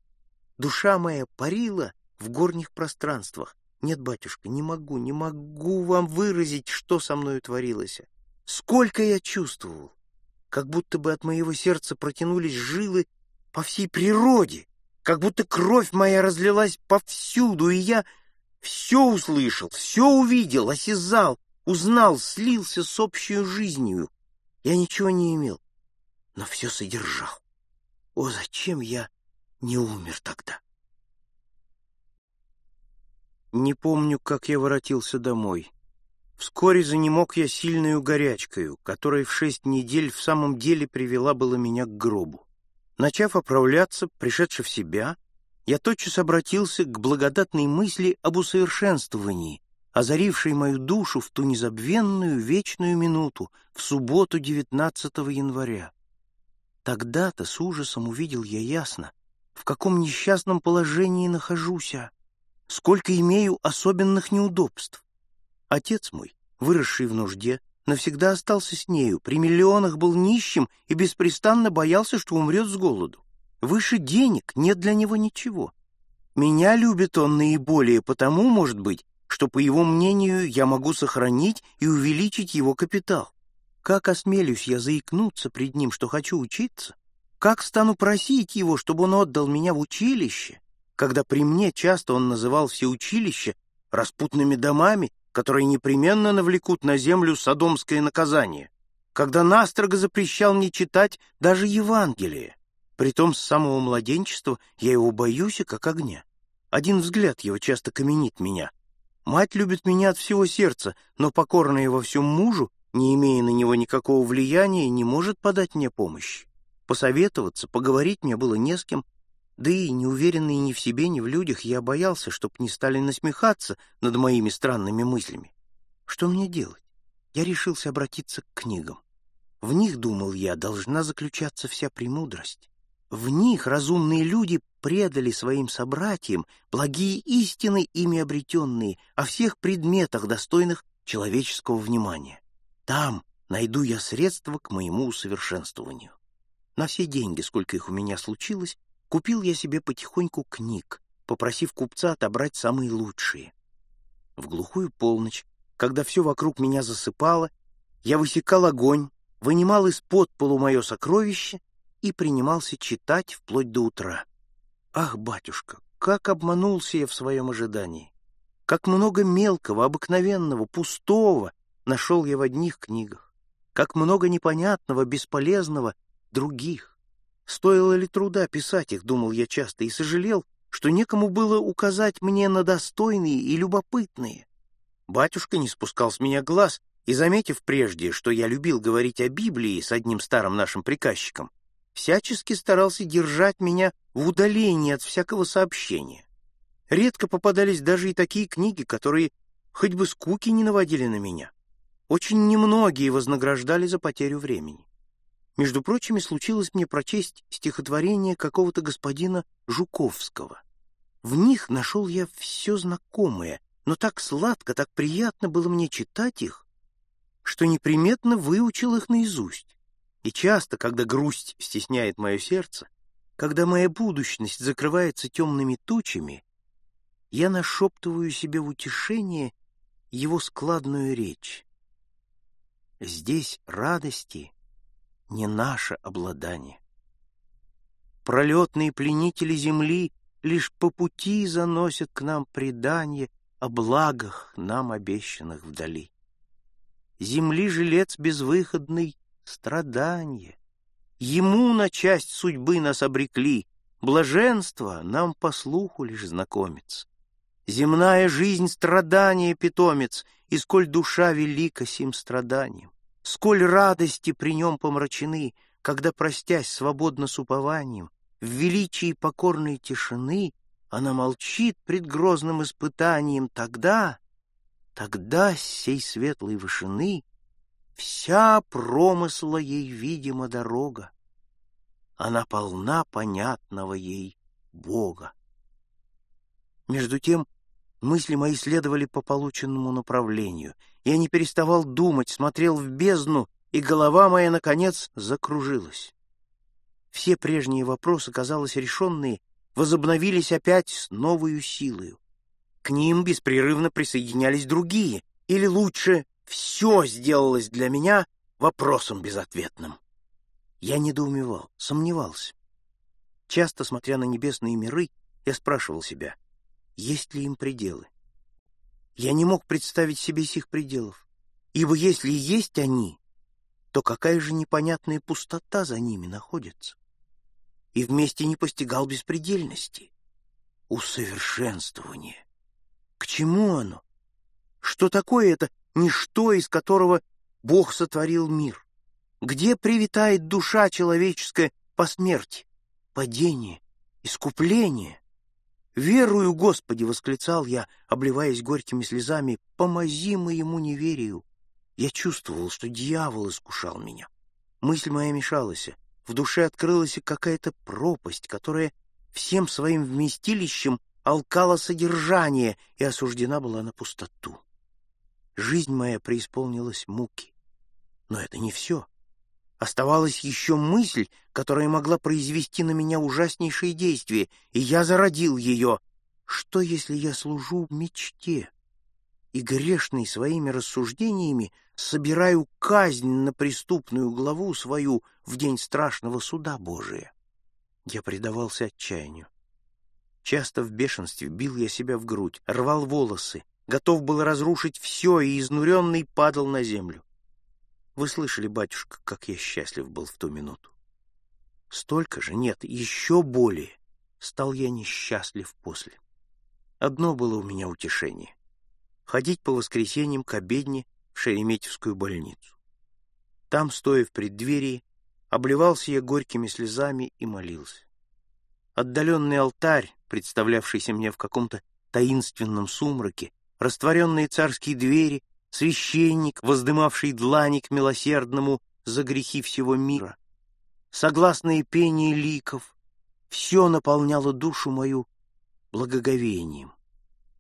Душа моя парила в горних пространствах. Нет, батюшка, не могу, не могу вам выразить, что со мною творилось. Сколько я чувствовал! Как будто бы от моего сердца протянулись жилы по всей природе, как будто кровь моя разлилась повсюду, и я все услышал, все увидел, осязал, узнал, слился с общей жизнью. Я ничего не имел, но все содержал. О, зачем я не умер тогда? Не помню, как я воротился домой. Вскоре занемог я сильную горячкою, которая в шесть недель в самом деле привела было меня к гробу. Начав оправляться, пришедший в себя, я тотчас обратился к благодатной мысли об усовершенствовании, озарившей мою душу в ту незабвенную вечную минуту, в субботу 19 января. Тогда-то с ужасом увидел я ясно, в каком несчастном положении нахожусь, а сколько имею особенных неудобств. Отец мой, выросший в нужде, навсегда остался с нею, при миллионах был нищим и беспрестанно боялся, что умрет с голоду. Выше денег нет для него ничего. Меня любит он наиболее потому, может быть, что, по его мнению, я могу сохранить и увеличить его капитал. Как осмелюсь я заикнуться пред ним, что хочу учиться? Как стану просить его, чтобы он отдал меня в училище, когда при мне часто он называл все училища распутными домами, которые непременно навлекут на землю содомское наказание, когда настрого запрещал мне читать даже Евангелие. Притом с самого младенчества я его боюсь и как огня. Один взгляд его часто каменит меня, Мать любит меня от всего сердца, но покорная во всем мужу, не имея на него никакого влияния, не может подать мне помощь. Посоветоваться, поговорить мне было не с кем, да и, неуверенный ни в себе, ни в людях, я боялся, чтоб не стали насмехаться над моими странными мыслями. Что мне делать? Я решился обратиться к книгам. В них, думал я, должна заключаться вся премудрость. В них разумные люди предали своим собратьям благие истины, ими обретенные, о всех предметах, достойных человеческого внимания. Там найду я средства к моему усовершенствованию. На все деньги, сколько их у меня случилось, купил я себе потихоньку книг, попросив купца отобрать самые лучшие. В глухую полночь, когда все вокруг меня засыпало, я высекал огонь, вынимал из-под полу мое сокровище и принимался читать вплоть до утра. Ах, батюшка, как обманулся я в своем ожидании! Как много мелкого, обыкновенного, пустого нашел я в одних книгах! Как много непонятного, бесполезного других! Стоило ли труда писать их, думал я часто, и сожалел, что некому было указать мне на достойные и любопытные. Батюшка не спускал с меня глаз, и, заметив прежде, что я любил говорить о Библии с одним старым нашим приказчиком, всячески старался держать меня в удалении от всякого сообщения. Редко попадались даже и такие книги, которые хоть бы скуки не наводили на меня. Очень немногие вознаграждали за потерю времени. Между прочим, случилось мне прочесть стихотворение какого-то господина Жуковского. В них нашел я все знакомое, но так сладко, так приятно было мне читать их, что неприметно выучил их наизусть. И часто, когда грусть стесняет мое сердце, когда моя будущность закрывается темными тучами, я нашептываю себе в утешение его складную речь. Здесь радости не наше обладание. Пролетные пленители земли лишь по пути заносят к нам предание о благах, нам обещанных вдали. Земли жилец безвыходный страдание. Ему на часть судьбы нас обрекли, блаженство нам по слуху лишь знакомец. Земная жизнь страдания питомец, и сколь душа велика сим страданием, сколь радости при нем помрачены, когда, простясь свободно с упованием, в величии покорной тишины она молчит пред грозным испытанием, тогда, тогда с сей светлой вышины Вся промысла ей видима дорога, Она полна понятного ей Бога. Между тем мысли мои следовали по полученному направлению. Я не переставал думать, смотрел в бездну, и голова моя, наконец, закружилась. Все прежние вопросы, казалось, решенные, возобновились опять с новою силою. К ним беспрерывно присоединялись другие, или лучше все сделалось для меня вопросом безответным. Я недоумевал, сомневался. Часто, смотря на небесные миры, я спрашивал себя, есть ли им пределы. Я не мог представить себе сих пределов, ибо если есть они, то какая же непонятная пустота за ними находится? И вместе не постигал беспредельности. Усовершенствование. К чему оно? Что такое это ничто, из которого Бог сотворил мир. Где привитает душа человеческая по смерти? Падение, искупление. «Верую, Господи!» — восклицал я, обливаясь горькими слезами. «Помози моему неверию!» Я чувствовал, что дьявол искушал меня. Мысль моя мешалась. В душе открылась какая-то пропасть, которая всем своим вместилищем алкала содержание и осуждена была на пустоту. Жизнь моя преисполнилась муки. Но это не все. Оставалась еще мысль, которая могла произвести на меня ужаснейшие действия, и я зародил ее. Что, если я служу мечте? И грешный своими рассуждениями собираю казнь на преступную главу свою в день страшного суда Божия. Я предавался отчаянию. Часто в бешенстве бил я себя в грудь, рвал волосы, готов был разрушить все и изнуренный падал на землю. Вы слышали, батюшка, как я счастлив был в ту минуту. Столько же, нет, еще более, стал я несчастлив после. Одно было у меня утешение — ходить по воскресеньям к обедне в Шереметьевскую больницу. Там, стоя в преддверии, обливался я горькими слезами и молился. Отдаленный алтарь, представлявшийся мне в каком-то таинственном сумраке, растворенные царские двери, священник, воздымавший длани к милосердному за грехи всего мира, согласные пение ликов, все наполняло душу мою благоговением.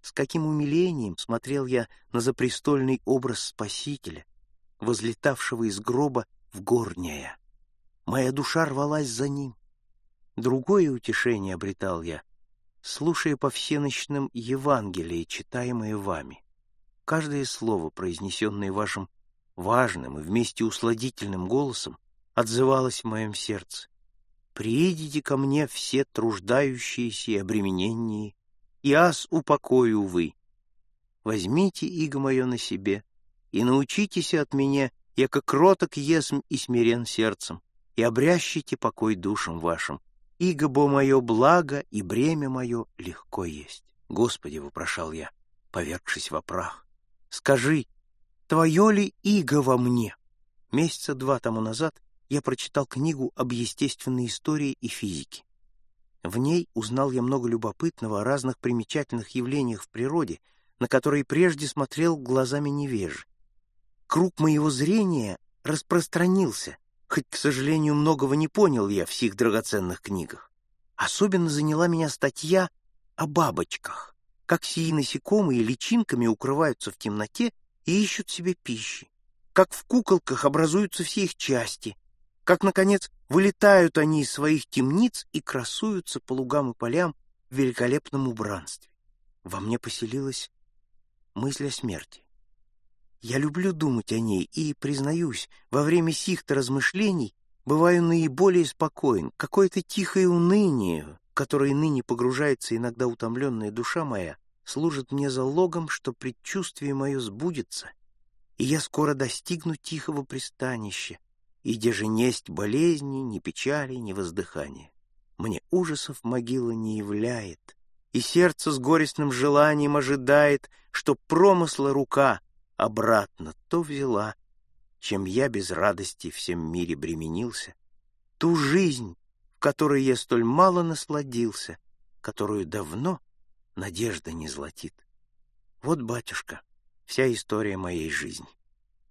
С каким умилением смотрел я на запрестольный образ Спасителя, возлетавшего из гроба в горняя. Моя душа рвалась за ним. Другое утешение обретал я, слушая по всеночным Евангелии, читаемые вами. Каждое слово, произнесенное вашим важным и вместе усладительным голосом, отзывалось в моем сердце. «Приедите ко мне все труждающиеся и обремененные, и ас упокою вы. Возьмите иго мое на себе, и научитесь от меня, яко кроток есм и смирен сердцем, и обрящите покой душам вашим, иго бо мое благо и бремя мое легко есть. Господи, вопрошал я, повергшись во прах, скажи, твое ли иго во мне? Месяца два тому назад я прочитал книгу об естественной истории и физике. В ней узнал я много любопытного о разных примечательных явлениях в природе, на которые прежде смотрел глазами невежи. Круг моего зрения распространился, хоть, к сожалению, многого не понял я в сих драгоценных книгах. Особенно заняла меня статья о бабочках, как сии насекомые личинками укрываются в темноте и ищут себе пищи, как в куколках образуются все их части, как, наконец, вылетают они из своих темниц и красуются по лугам и полям в великолепном убранстве. Во мне поселилась мысль о смерти. Я люблю думать о ней и, признаюсь, во время сих-то размышлений бываю наиболее спокоен. Какое-то тихое уныние, которое ныне погружается иногда утомленная душа моя, служит мне залогом, что предчувствие мое сбудется, и я скоро достигну тихого пристанища, и где же несть болезни, ни печали, ни воздыхания. Мне ужасов могила не являет, и сердце с горестным желанием ожидает, что промысла рука обратно то взяла, чем я без радости всем мире бременился, ту жизнь, в которой я столь мало насладился, которую давно надежда не золотит. Вот, батюшка, вся история моей жизни.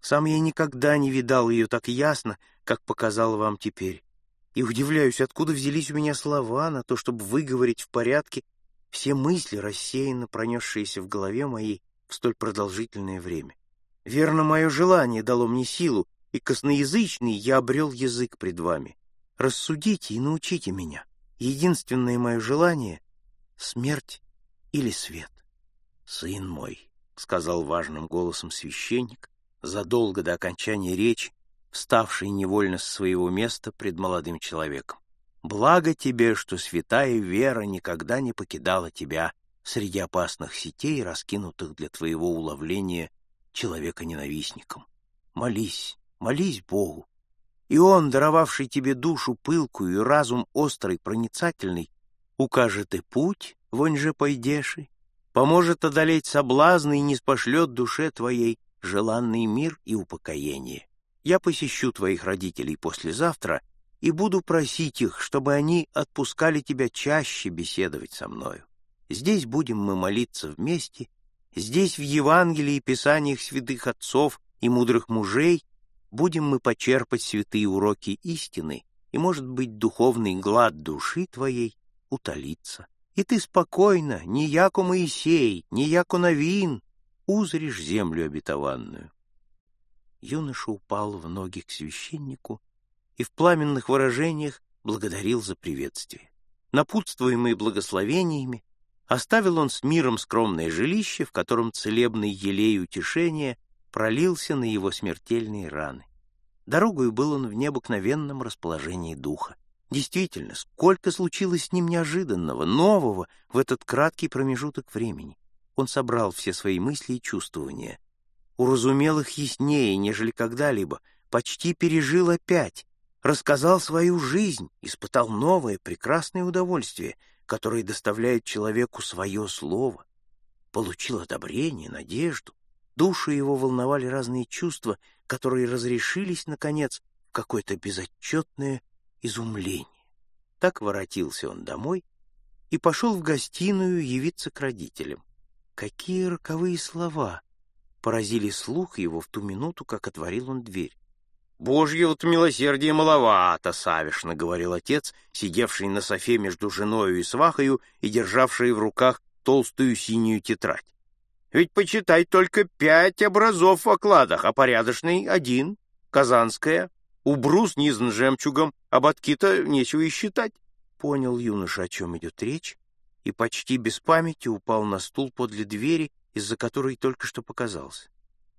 Сам я никогда не видал ее так ясно, как показал вам теперь. И удивляюсь, откуда взялись у меня слова на то, чтобы выговорить в порядке все мысли, рассеянно пронесшиеся в голове моей в столь продолжительное время. Верно, мое желание дало мне силу, и косноязычный я обрел язык пред вами. Рассудите и научите меня. Единственное мое желание — смерть или свет. «Сын мой», — сказал важным голосом священник, задолго до окончания речи, вставший невольно с своего места пред молодым человеком. «Благо тебе, что святая вера никогда не покидала тебя среди опасных сетей, раскинутых для твоего уловления человека-ненавистником. Молись, молись Богу, и Он, даровавший тебе душу пылкую и разум острый, проницательный, укажет и путь, вонь же пойдеши, поможет одолеть соблазны и не спошлет душе твоей желанный мир и упокоение. Я посещу твоих родителей послезавтра и буду просить их, чтобы они отпускали тебя чаще беседовать со мною. Здесь будем мы молиться вместе, здесь в Евангелии Писаниях святых отцов и мудрых мужей будем мы почерпать святые уроки истины, и, может быть, духовный глад души твоей утолится. И ты спокойно, не яко Моисей, не яко Новин, узришь землю обетованную. Юноша упал в ноги к священнику и в пламенных выражениях благодарил за приветствие. Напутствуемый благословениями, оставил он с миром скромное жилище, в котором целебный елей утешения пролился на его смертельные раны. Дорогою был он в необыкновенном расположении духа. Действительно, сколько случилось с ним неожиданного, нового в этот краткий промежуток времени. Он собрал все свои мысли и чувствования, уразумел их яснее, нежели когда-либо, почти пережил опять, рассказал свою жизнь, испытал новое, прекрасное удовольствие, которое доставляет человеку свое слово, получил одобрение, надежду. Душу его волновали разные чувства, которые разрешились, наконец, в какое-то безотчетное изумление. Так воротился он домой и пошел в гостиную явиться к родителям. Какие роковые слова поразили слух его в ту минуту, как отворил он дверь. «Божьего-то милосердия маловато, Савишна», — говорил отец, сидевший на софе между женою и свахою и державший в руках толстую синюю тетрадь. «Ведь почитай только пять образов в окладах, а порядочный — один, казанская, убрус низан жемчугом, ободки-то нечего и считать». Понял юноша, о чем идет речь, и почти без памяти упал на стул подле двери, из-за которой только что показался.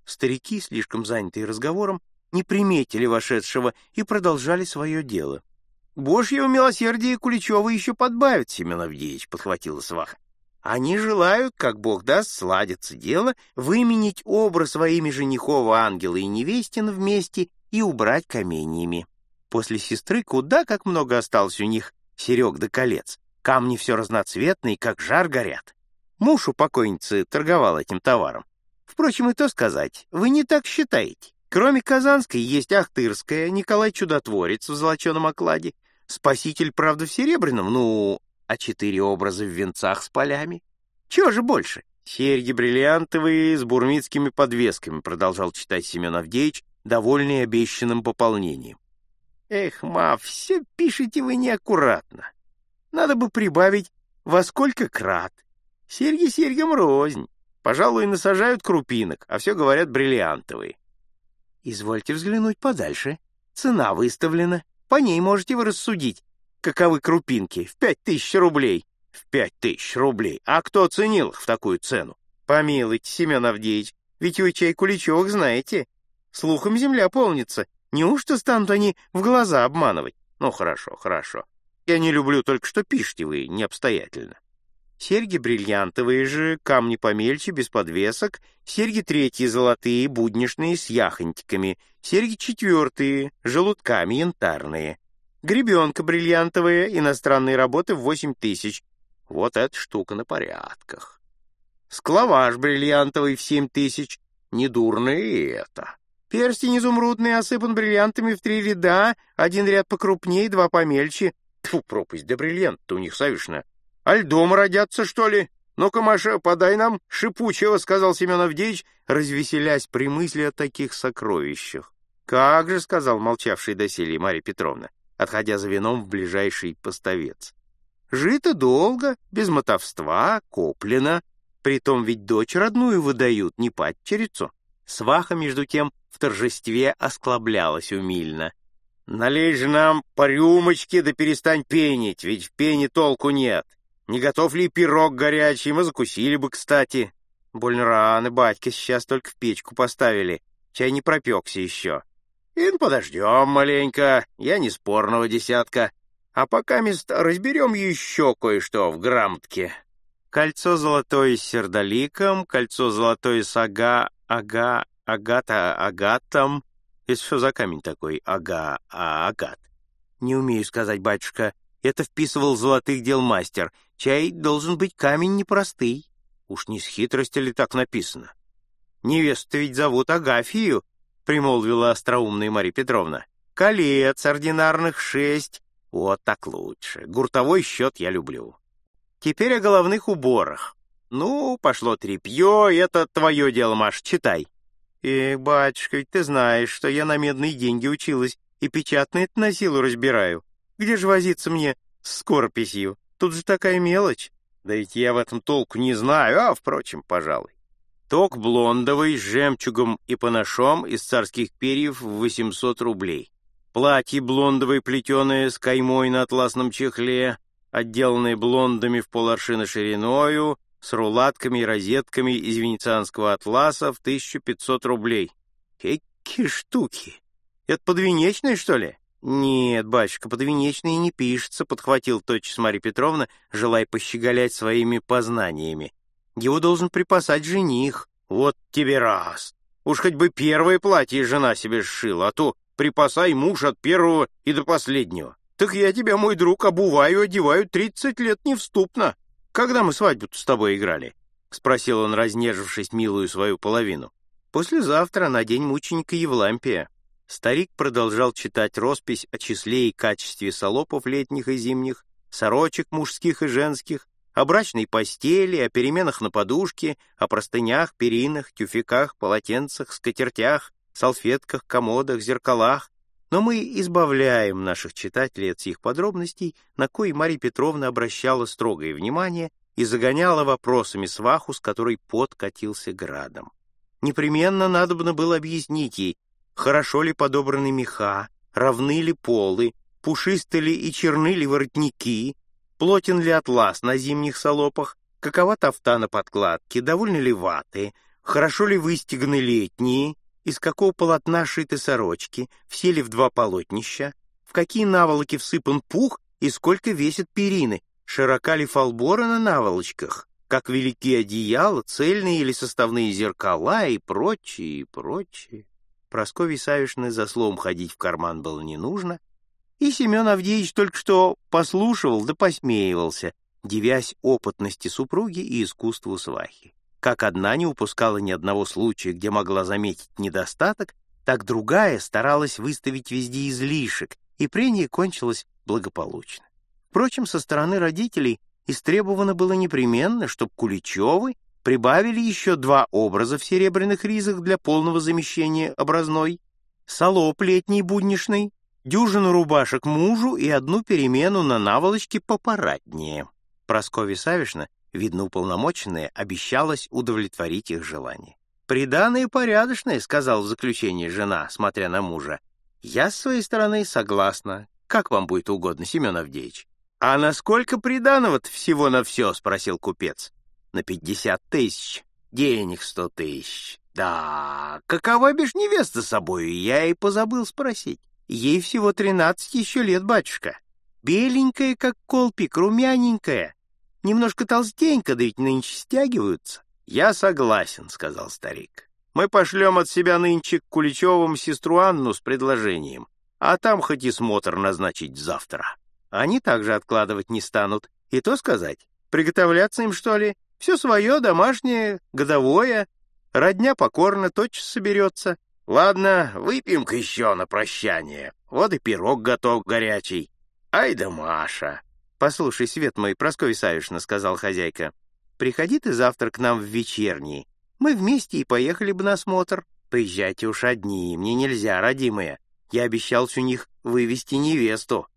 Старики, слишком занятые разговором, не приметили вошедшего и продолжали свое дело. — Божьего милосердия Куличева еще подбавит, Семен Авдеевич, — подхватила сваха. Они желают, как Бог даст, сладится дело, выменить образ во имя женихова ангела и невестина вместе и убрать каменьями. После сестры куда как много осталось у них серег да колец. Камни все разноцветные, как жар горят. Муж у покойницы торговал этим товаром. Впрочем, и то сказать, вы не так считаете. Кроме Казанской есть Ахтырская, Николай Чудотворец в золоченом окладе, Спаситель, правда, в серебряном, ну, а четыре образа в венцах с полями. Чего же больше? Серьги бриллиантовые с бурмитскими подвесками, продолжал читать Семен Авдеевич, довольный обещанным пополнением. Эх, ма, все пишете вы неаккуратно. Надо бы прибавить во сколько крат. Серьги серьгам рознь. Пожалуй, насажают крупинок, а все говорят бриллиантовые. Извольте взглянуть подальше. Цена выставлена. По ней можете вы рассудить, каковы крупинки. В пять тысяч рублей. В пять тысяч рублей. А кто оценил их в такую цену? Помилуйте, Семен Авдеевич, ведь вы чай Куличевых знаете. Слухом земля полнится. Неужто станут они в глаза обманывать? Ну, хорошо, хорошо. Я не люблю только, что пишете вы необстоятельно. Серьги бриллиантовые же, камни помельче, без подвесок, серьги третьи золотые, буднишные, с яхонтиками, серьги четвертые, желудками, янтарные. Гребенка бриллиантовая, иностранные работы в восемь тысяч. Вот эта штука на порядках. Склаваш бриллиантовый в семь тысяч. Недурно и это. Перстень изумрудный осыпан бриллиантами в три ряда, один ряд покрупнее, два помельче. Тьфу, пропасть, да бриллиант-то у них, Савишна. Аль дома родятся, что ли? Ну-ка, Маша, подай нам шипучего, — сказал Семен Авдеевич, развеселясь при мысли о таких сокровищах. Как же, — сказал молчавший доселе Марья Петровна, отходя за вином в ближайший поставец. Жито долго, без мотовства, коплено. Притом ведь дочь родную выдают, не падчерицу. Сваха, между тем, в торжестве осклаблялась умильно. «Налей же нам по рюмочке, да перестань пенить, ведь в пене толку нет. Не готов ли пирог горячий, мы закусили бы, кстати. Больно рано, батька, сейчас только в печку поставили. Чай не пропекся еще. И ну, подождем маленько, я не спорного десятка. А пока мест разберем еще кое-что в грамотке. Кольцо золотое с сердоликом, кольцо золотое с ага, ага, агата, агатом. Это что за камень такой, ага, а, агат? Не умею сказать, батюшка. Это вписывал золотых дел мастер — Чай должен быть камень непростый. Уж не с хитрости ли так написано? Невесту ведь зовут Агафию, примолвила остроумная Марья Петровна. Колец ординарных шесть. Вот так лучше. Гуртовой счет я люблю. Теперь о головных уборах. Ну, пошло тряпье, это твое дело, Маш, читай. Эх, батюшка, ведь ты знаешь, что я на медные деньги училась и печатные-то на силу разбираю. Где же возиться мне с скорописью? Тут же такая мелочь. Да ведь я в этом толку не знаю, а, впрочем, пожалуй. Ток блондовый с жемчугом и панашом из царских перьев в 800 рублей. Платье блондовое плетеное с каймой на атласном чехле, отделанное блондами в поларшина шириною, с рулатками и розетками из венецианского атласа в 1500 рублей. Какие штуки! Это подвенечное, что ли? «Нет, батюшка, подвенечный не пишется», — подхватил тотчас Марья Петровна, желая пощеголять своими познаниями. «Его должен припасать жених. Вот тебе раз. Уж хоть бы первое платье жена себе сшила, а то припасай муж от первого и до последнего. Так я тебя, мой друг, обуваю, одеваю тридцать лет невступно. Когда мы свадьбу с тобой играли?» — спросил он, разнежившись милую свою половину. «Послезавтра, на день мученика Евлампия». Старик продолжал читать роспись о числе и качестве солопов летних и зимних, сорочек мужских и женских, о брачной постели, о переменах на подушке, о простынях, перинах, тюфяках, полотенцах, скатертях, салфетках, комодах, зеркалах, но мы избавляем наших читателей от сих подробностей, на кои Марья Петровна обращала строгое внимание и загоняла вопросами сваху, с которой пот катился градом. Непременно надобно было объяснить ей, хорошо ли подобраны меха, равны ли полы, пушисты ли и черны ли воротники, плотен ли атлас на зимних солопах, какова тофта на подкладке, довольны ли ваты, хорошо ли выстеганы летние, из какого полотна шиты сорочки, все ли в два полотнища, в какие наволоки всыпан пух и сколько весят перины, широка ли фалбора на наволочках, как велики одеяла, цельные или составные зеркала и прочее, и прочее. Прасковье Савишны за словом ходить в карман было не нужно, и Семен Авдеевич только что послушивал да посмеивался, девясь опытности супруги и искусству свахи. Как одна не упускала ни одного случая, где могла заметить недостаток, так другая старалась выставить везде излишек, и прение кончилось благополучно. Впрочем, со стороны родителей истребовано было непременно, чтобы Куличевы прибавили еще два образа в серебряных ризах для полного замещения образной, солоп летний буднишный, дюжину рубашек мужу и одну перемену на наволочке попараднее. Прасковья Савишна, видно уполномоченная, обещалась удовлетворить их желание. «Приданное порядочное», — сказал в заключении жена, смотря на мужа. «Я, с своей стороны, согласна. Как вам будет угодно, Семен Авдеевич?» «А насколько приданого-то всего на все?» — спросил купец на пятьдесят тысяч, денег сто тысяч. Да, какова бишь невеста собою, я и позабыл спросить. Ей всего тринадцать еще лет, батюшка. Беленькая, как колпик, румяненькая. Немножко толстенько, да ведь нынче стягиваются. Я согласен, — сказал старик. Мы пошлем от себя нынче к Куличевым сестру Анну с предложением, а там хоть и смотр назначить завтра. Они также откладывать не станут. И то сказать, приготовляться им, что ли, все свое, домашнее, годовое. Родня покорно, тотчас соберется. Ладно, выпьем-ка еще на прощание. Вот и пирог готов горячий. Ай да Маша. Послушай, Свет мой, Прасковья Савишна, сказал хозяйка, приходи ты завтра к нам в вечерний. Мы вместе и поехали бы на смотр. Поезжайте уж одни, мне нельзя, родимая. Я обещал у них вывести невесту.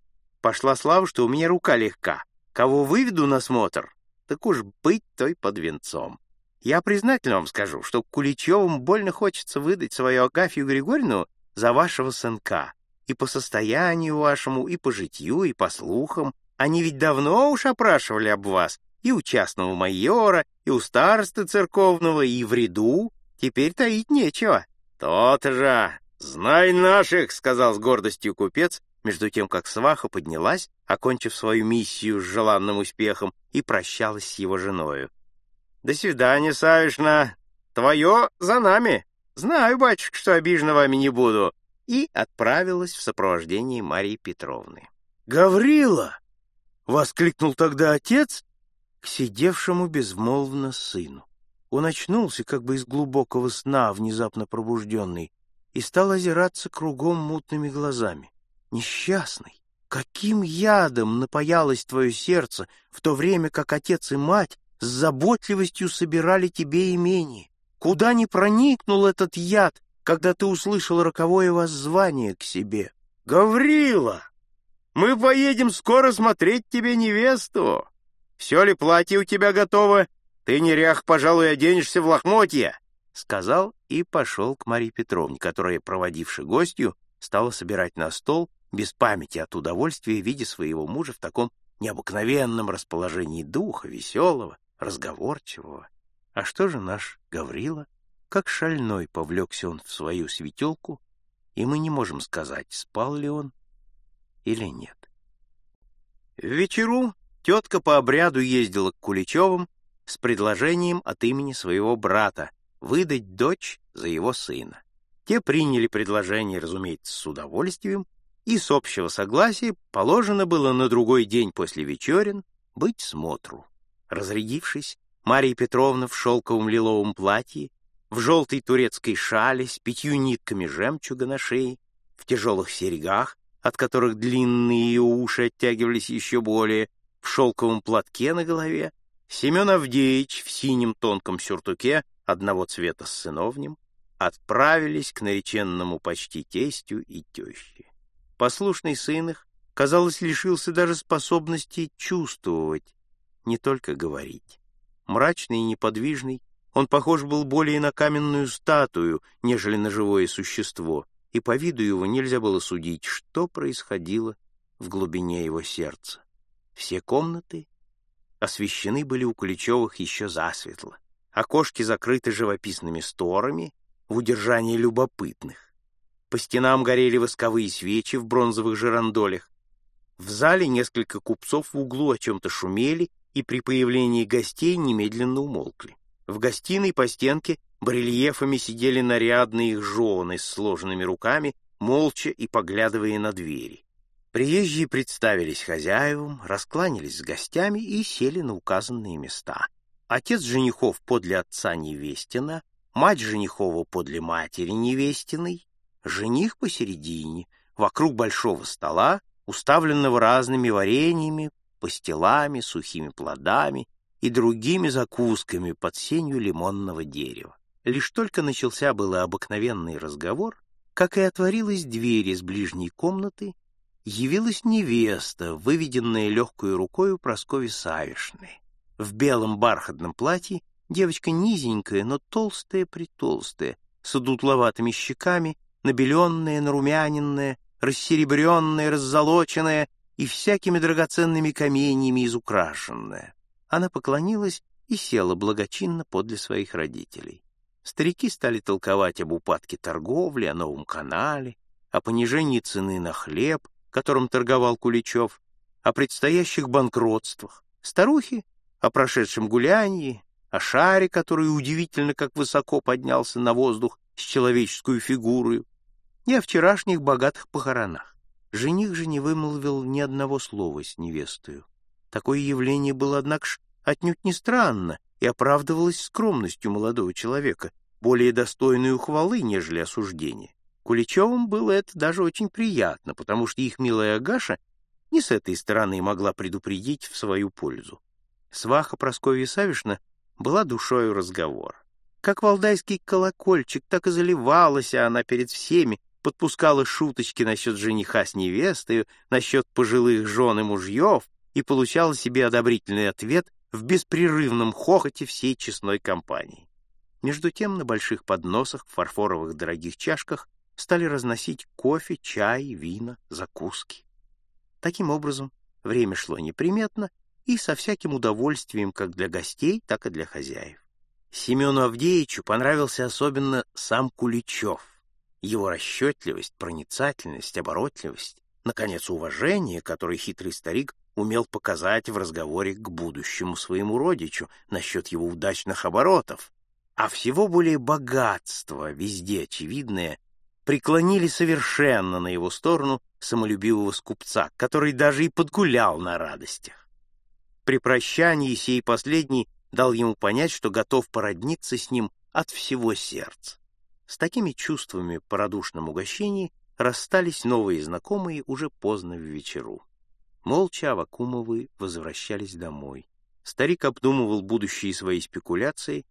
Пошла слава, что у меня рука легка. Кого выведу на смотр, так уж быть той под венцом. Я признательно вам скажу, что Куличевым больно хочется выдать свою Агафью Григорьевну за вашего сынка. И по состоянию вашему, и по житью, и по слухам. Они ведь давно уж опрашивали об вас, и у частного майора, и у старосты церковного, и в ряду. Теперь таить нечего. То-то же! Знай наших, — сказал с гордостью купец, между тем как сваха поднялась, окончив свою миссию с желанным успехом, и прощалась с его женою. — До свидания, Савишна. Твое за нами. Знаю, батюшка, что обижена вами не буду. И отправилась в сопровождении Марии Петровны. — Гаврила! — воскликнул тогда отец к сидевшему безмолвно сыну. Он очнулся как бы из глубокого сна, внезапно пробужденный, и стал озираться кругом мутными глазами. Несчастный, каким ядом напаялось твое сердце в то время, как отец и мать с заботливостью собирали тебе имение? Куда не проникнул этот яд, когда ты услышал роковое воззвание к себе? Гаврила, мы поедем скоро смотреть тебе невесту. Все ли платье у тебя готово? Ты, нерях, пожалуй, оденешься в лохмотья, — сказал и пошел к Марии Петровне, которая, проводивши гостью, стала собирать на стол без памяти от удовольствия, видя своего мужа в таком необыкновенном расположении духа, веселого, разговорчивого. А что же наш Гаврила? Как шальной повлекся он в свою светелку, и мы не можем сказать, спал ли он или нет. В вечеру тетка по обряду ездила к Куличевым с предложением от имени своего брата выдать дочь за его сына. Те приняли предложение, разумеется, с удовольствием, и с общего согласия положено было на другой день после вечерин быть смотру. Разрядившись, Мария Петровна в шелковом лиловом платье, в желтой турецкой шале с пятью нитками жемчуга на шее, в тяжелых серьгах, от которых длинные ее уши оттягивались еще более, в шелковом платке на голове, Семен Авдеевич в синем тонком сюртуке одного цвета с сыновним отправились к нареченному почти тестю и теще. Послушный сын их, казалось, лишился даже способности чувствовать, не только говорить. Мрачный и неподвижный, он похож был более на каменную статую, нежели на живое существо, и по виду его нельзя было судить, что происходило в глубине его сердца. Все комнаты освещены были у Куличевых еще засветло, окошки закрыты живописными сторами в удержании любопытных. По стенам горели восковые свечи в бронзовых жерандолях. В зале несколько купцов в углу о чем-то шумели и при появлении гостей немедленно умолкли. В гостиной по стенке барельефами сидели нарядные их жены с сложенными руками, молча и поглядывая на двери. Приезжие представились хозяевам, раскланялись с гостями и сели на указанные места. Отец женихов подле отца невестина, мать женихова подле матери невестиной, жених посередине, вокруг большого стола, уставленного разными вареньями, пастилами, сухими плодами и другими закусками под сенью лимонного дерева. Лишь только начался было обыкновенный разговор, как и отворилась дверь из ближней комнаты, явилась невеста, выведенная легкой у Прасковьи Савишны. В белом бархатном платье девочка низенькая, но толстая-притолстая, с одутловатыми щеками, набеленная, нарумяненная, рассеребренная, раззолоченная и всякими драгоценными каменьями изукрашенная. Она поклонилась и села благочинно подле своих родителей. Старики стали толковать об упадке торговли, о новом канале, о понижении цены на хлеб, которым торговал Куличев, о предстоящих банкротствах. Старухи — о прошедшем гулянии, о шаре, который удивительно как высоко поднялся на воздух с человеческую фигурою, и о вчерашних богатых похоронах. Жених же не вымолвил ни одного слова с невестою. Такое явление было, однако отнюдь не странно и оправдывалось скромностью молодого человека, более достойную хвалы, нежели осуждения. Куличевым было это даже очень приятно, потому что их милая Агаша не с этой стороны могла предупредить в свою пользу. Сваха Прасковья Савишна была душою разговора. Как валдайский колокольчик, так и заливалась она перед всеми, подпускала шуточки насчет жениха с невестой, насчет пожилых жен и мужьев и получала себе одобрительный ответ в беспрерывном хохоте всей честной компании. Между тем на больших подносах в фарфоровых дорогих чашках стали разносить кофе, чай, вина, закуски. Таким образом, время шло неприметно и со всяким удовольствием как для гостей, так и для хозяев. Семену Авдеевичу понравился особенно сам Куличев. Его расчетливость, проницательность, оборотливость, наконец, уважение, которое хитрый старик умел показать в разговоре к будущему своему родичу насчет его удачных оборотов, а всего более богатство, везде очевидное, преклонили совершенно на его сторону самолюбивого скупца, который даже и подгулял на радостях. При прощании сей последний дал ему понять, что готов породниться с ним от всего сердца. С такими чувствами по радушном угощении расстались новые знакомые уже поздно в вечеру. Молча Авакумовы возвращались домой. Старик обдумывал будущие свои спекуляции,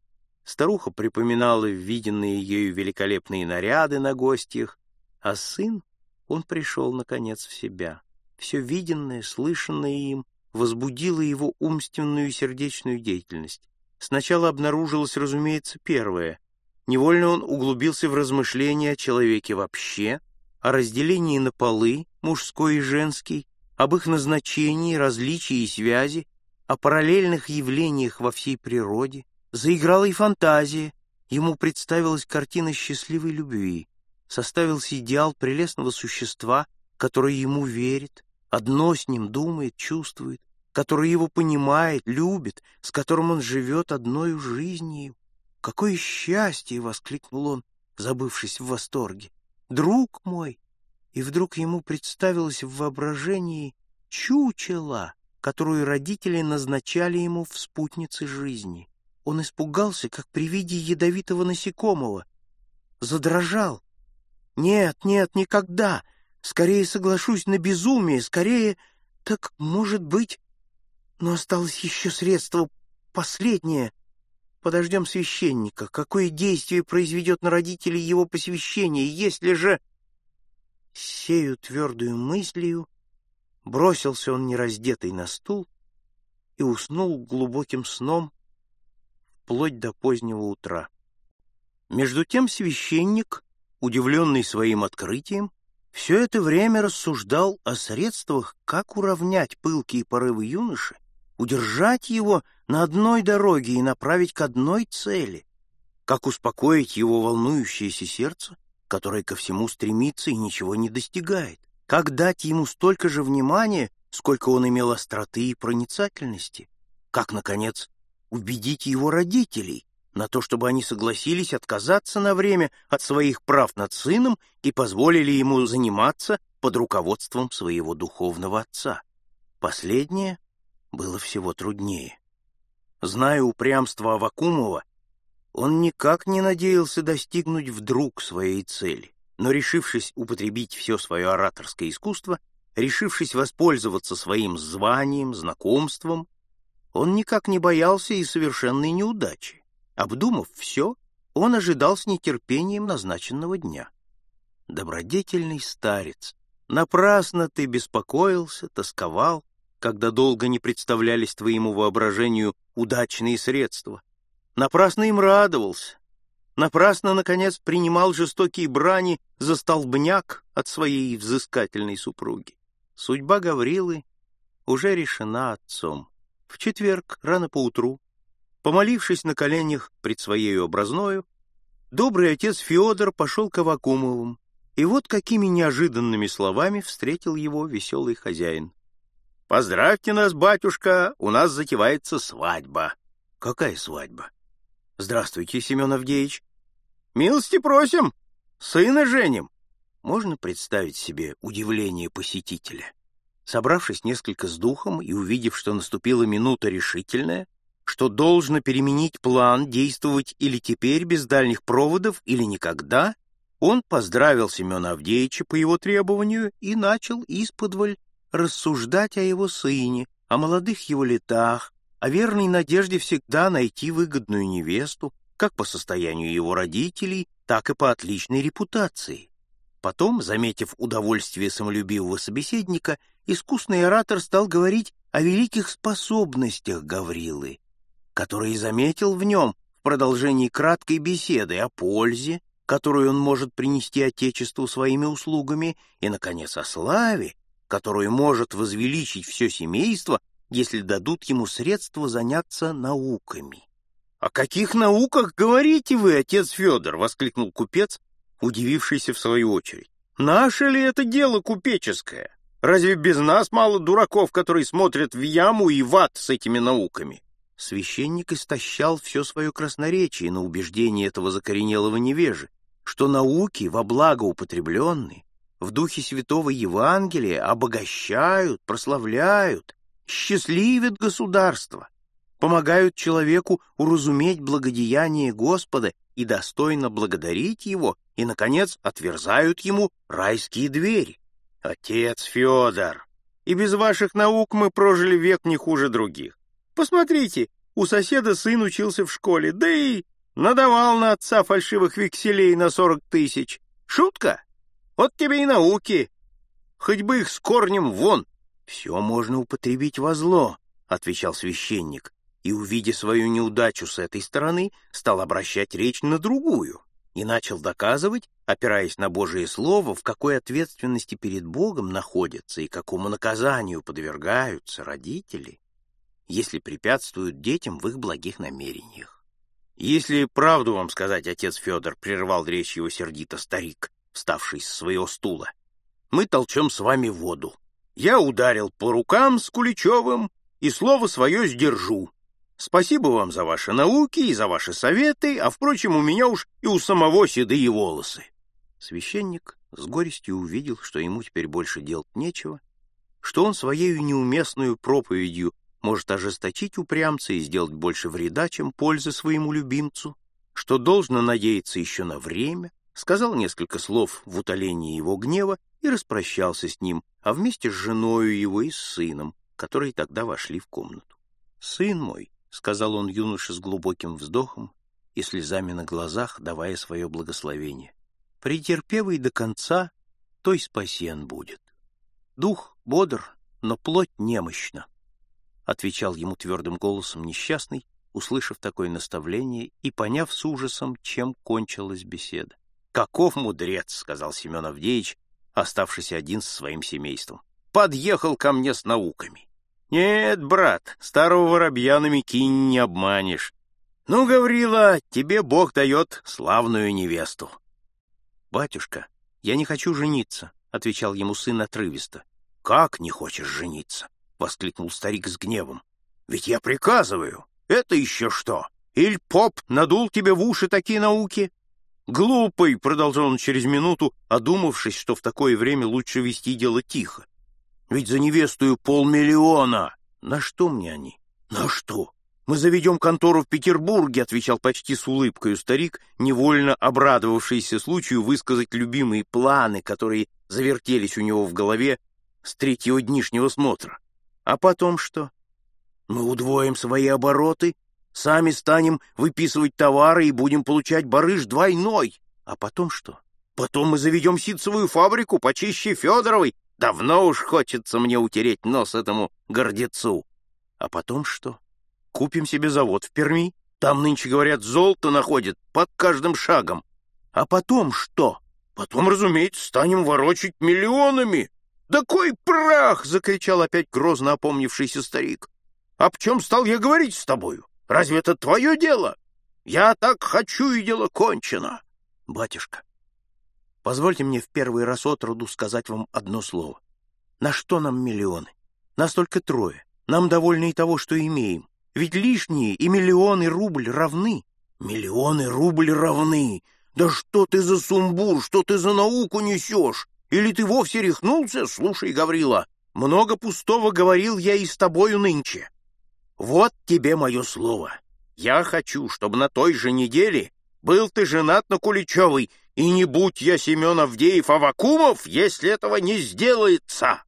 старуха припоминала виденные ею великолепные наряды на гостях, а сын, он пришел, наконец, в себя. Все виденное, слышанное им, возбудило его умственную и сердечную деятельность. Сначала обнаружилось, разумеется, первое — Невольно он углубился в размышления о человеке вообще, о разделении на полы, мужской и женский, об их назначении, различии и связи, о параллельных явлениях во всей природе. Заиграла и фантазия, ему представилась картина счастливой любви, составился идеал прелестного существа, которое ему верит, одно с ним думает, чувствует, которое его понимает, любит, с которым он живет одной жизнью. «Какое счастье!» — воскликнул он, забывшись в восторге. «Друг мой!» И вдруг ему представилось в воображении чучело, которую родители назначали ему в спутнице жизни. Он испугался, как при виде ядовитого насекомого, задрожал, Нет, нет, никогда. Скорее соглашусь на безумие, скорее... Так, может быть... Но осталось еще средство последнее. Подождем священника. Какое действие произведет на родителей его посвящение, если же... Сею твердую мыслью бросился он нераздетый на стул и уснул глубоким сном вплоть до позднего утра. Между тем священник, удивленный своим открытием, все это время рассуждал о средствах, как уравнять пылкие порывы юноши, удержать его на одной дороге и направить к одной цели, как успокоить его волнующееся сердце, которое ко всему стремится и ничего не достигает, как дать ему столько же внимания, сколько он имел остроты и проницательности, как, наконец, убедить его родителей, на то, чтобы они согласились отказаться на время от своих прав над сыном и позволили ему заниматься под руководством своего духовного отца. Последнее было всего труднее. Зная упрямство Авакумова, он никак не надеялся достигнуть вдруг своей цели, но, решившись употребить все свое ораторское искусство, решившись воспользоваться своим званием, знакомством, он никак не боялся и совершенной неудачи. Обдумав все, он ожидал с нетерпением назначенного дня. Добродетельный старец, напрасно ты беспокоился, тосковал, когда долго не представлялись твоему воображению удачные средства. Напрасно им радовался. Напрасно, наконец, принимал жестокие брани за столбняк от своей взыскательной супруги. Судьба Гаврилы уже решена отцом. В четверг, рано поутру, Помолившись на коленях пред своей образною, добрый отец Федор пошел к Авакумовым, и вот какими неожиданными словами встретил его веселый хозяин. «Поздравьте нас, батюшка, у нас затевается свадьба». «Какая свадьба?» «Здравствуйте, Семен Авдеевич». «Милости просим, сына женим». Можно представить себе удивление посетителя. Собравшись несколько с духом и увидев, что наступила минута решительная, что должно переменить план, действовать или теперь без дальних проводов, или никогда, он поздравил Семена Авдеевича по его требованию и начал исподволь рассуждать о его сыне, о молодых его летах, о верной надежде всегда найти выгодную невесту, как по состоянию его родителей, так и по отличной репутации. Потом, заметив удовольствие самолюбивого собеседника, искусный оратор стал говорить о великих способностях Гаврилы, который заметил в нем в продолжении краткой беседы о пользе, которую он может принести Отечеству своими услугами, и, наконец, о славе, которую может возвеличить все семейство, если дадут ему средства заняться науками. — О каких науках говорите вы, отец Федор? — воскликнул купец, удивившийся в свою очередь. — Наше ли это дело купеческое? Разве без нас мало дураков, которые смотрят в яму и в ад с этими науками? священник истощал все свое красноречие на убеждение этого закоренелого невежи, что науки во благо употребленные, в духе святого Евангелия обогащают, прославляют, счастливят государство, помогают человеку уразуметь благодеяние Господа и достойно благодарить Его, и, наконец, отверзают Ему райские двери. Отец Федор, и без ваших наук мы прожили век не хуже других. Посмотрите, у соседа сын учился в школе, да и надавал на отца фальшивых векселей на сорок тысяч. Шутка? Вот тебе и науки. Хоть бы их с корнем вон. Все можно употребить во зло, — отвечал священник, и, увидя свою неудачу с этой стороны, стал обращать речь на другую и начал доказывать, опираясь на Божие Слово, в какой ответственности перед Богом находятся и какому наказанию подвергаются родители если препятствуют детям в их благих намерениях. Если правду вам сказать, отец Федор, прервал речь его сердито старик, вставший с своего стула, мы толчем с вами воду. Я ударил по рукам с Куличевым и слово свое сдержу. Спасибо вам за ваши науки и за ваши советы, а, впрочем, у меня уж и у самого седые волосы. Священник с горестью увидел, что ему теперь больше делать нечего, что он своей неуместную проповедью может ожесточить упрямца и сделать больше вреда, чем пользы своему любимцу, что должно надеяться еще на время, сказал несколько слов в утолении его гнева и распрощался с ним, а вместе с женою его и с сыном, которые тогда вошли в комнату. «Сын мой», — сказал он юноше с глубоким вздохом и слезами на глазах, давая свое благословение, — «претерпевый до конца, той спасен будет. Дух бодр, но плоть немощна», — отвечал ему твердым голосом несчастный, услышав такое наставление и поняв с ужасом, чем кончилась беседа. «Каков мудрец!» — сказал Семен Авдеевич, оставшийся один со своим семейством. «Подъехал ко мне с науками. Нет, брат, старого воробья на мякине не обманешь. Ну, Гаврила, тебе Бог дает славную невесту». «Батюшка, я не хочу жениться», — отвечал ему сын отрывисто. «Как не хочешь жениться?» — воскликнул старик с гневом. «Ведь я приказываю. Это еще что? Иль поп надул тебе в уши такие науки? Глупый, продолжал он через минуту, одумавшись, что в такое время лучше вести дело тихо. Ведь за невестую полмиллиона. На что мне они? На что? Мы заведем контору в Петербурге, отвечал почти с улыбкой старик, невольно обрадовавшийся случаю высказать любимые планы, которые завертелись у него в голове с третьего днишнего смотра. А потом что? Мы удвоим свои обороты, сами станем выписывать товары и будем получать барыш двойной. А потом что? Потом мы заведем ситцевую фабрику почище Федоровой. Давно уж хочется мне утереть нос этому гордецу. А потом что? Купим себе завод в Перми. Там нынче, говорят, золото находят под каждым шагом. А потом что? Потом, разумеется, станем ворочать миллионами. «Да кой прах!» — закричал опять грозно опомнившийся старик. Об чем стал я говорить с тобою? Разве это твое дело? Я так хочу, и дело кончено. Батюшка, позвольте мне в первый раз от роду сказать вам одно слово. На что нам миллионы? Нас только трое. Нам довольно и того, что имеем. Ведь лишние и миллионы рубль равны. Миллионы рубль равны. Да что ты за сумбур, что ты за науку несешь? Или ты вовсе рехнулся? Слушай, Гаврила, много пустого говорил я и с тобою нынче. Вот тебе мое слово. Я хочу, чтобы на той же неделе был ты женат на Куличевой, и не будь я Семен Авдеев Авакумов, если этого не сделается.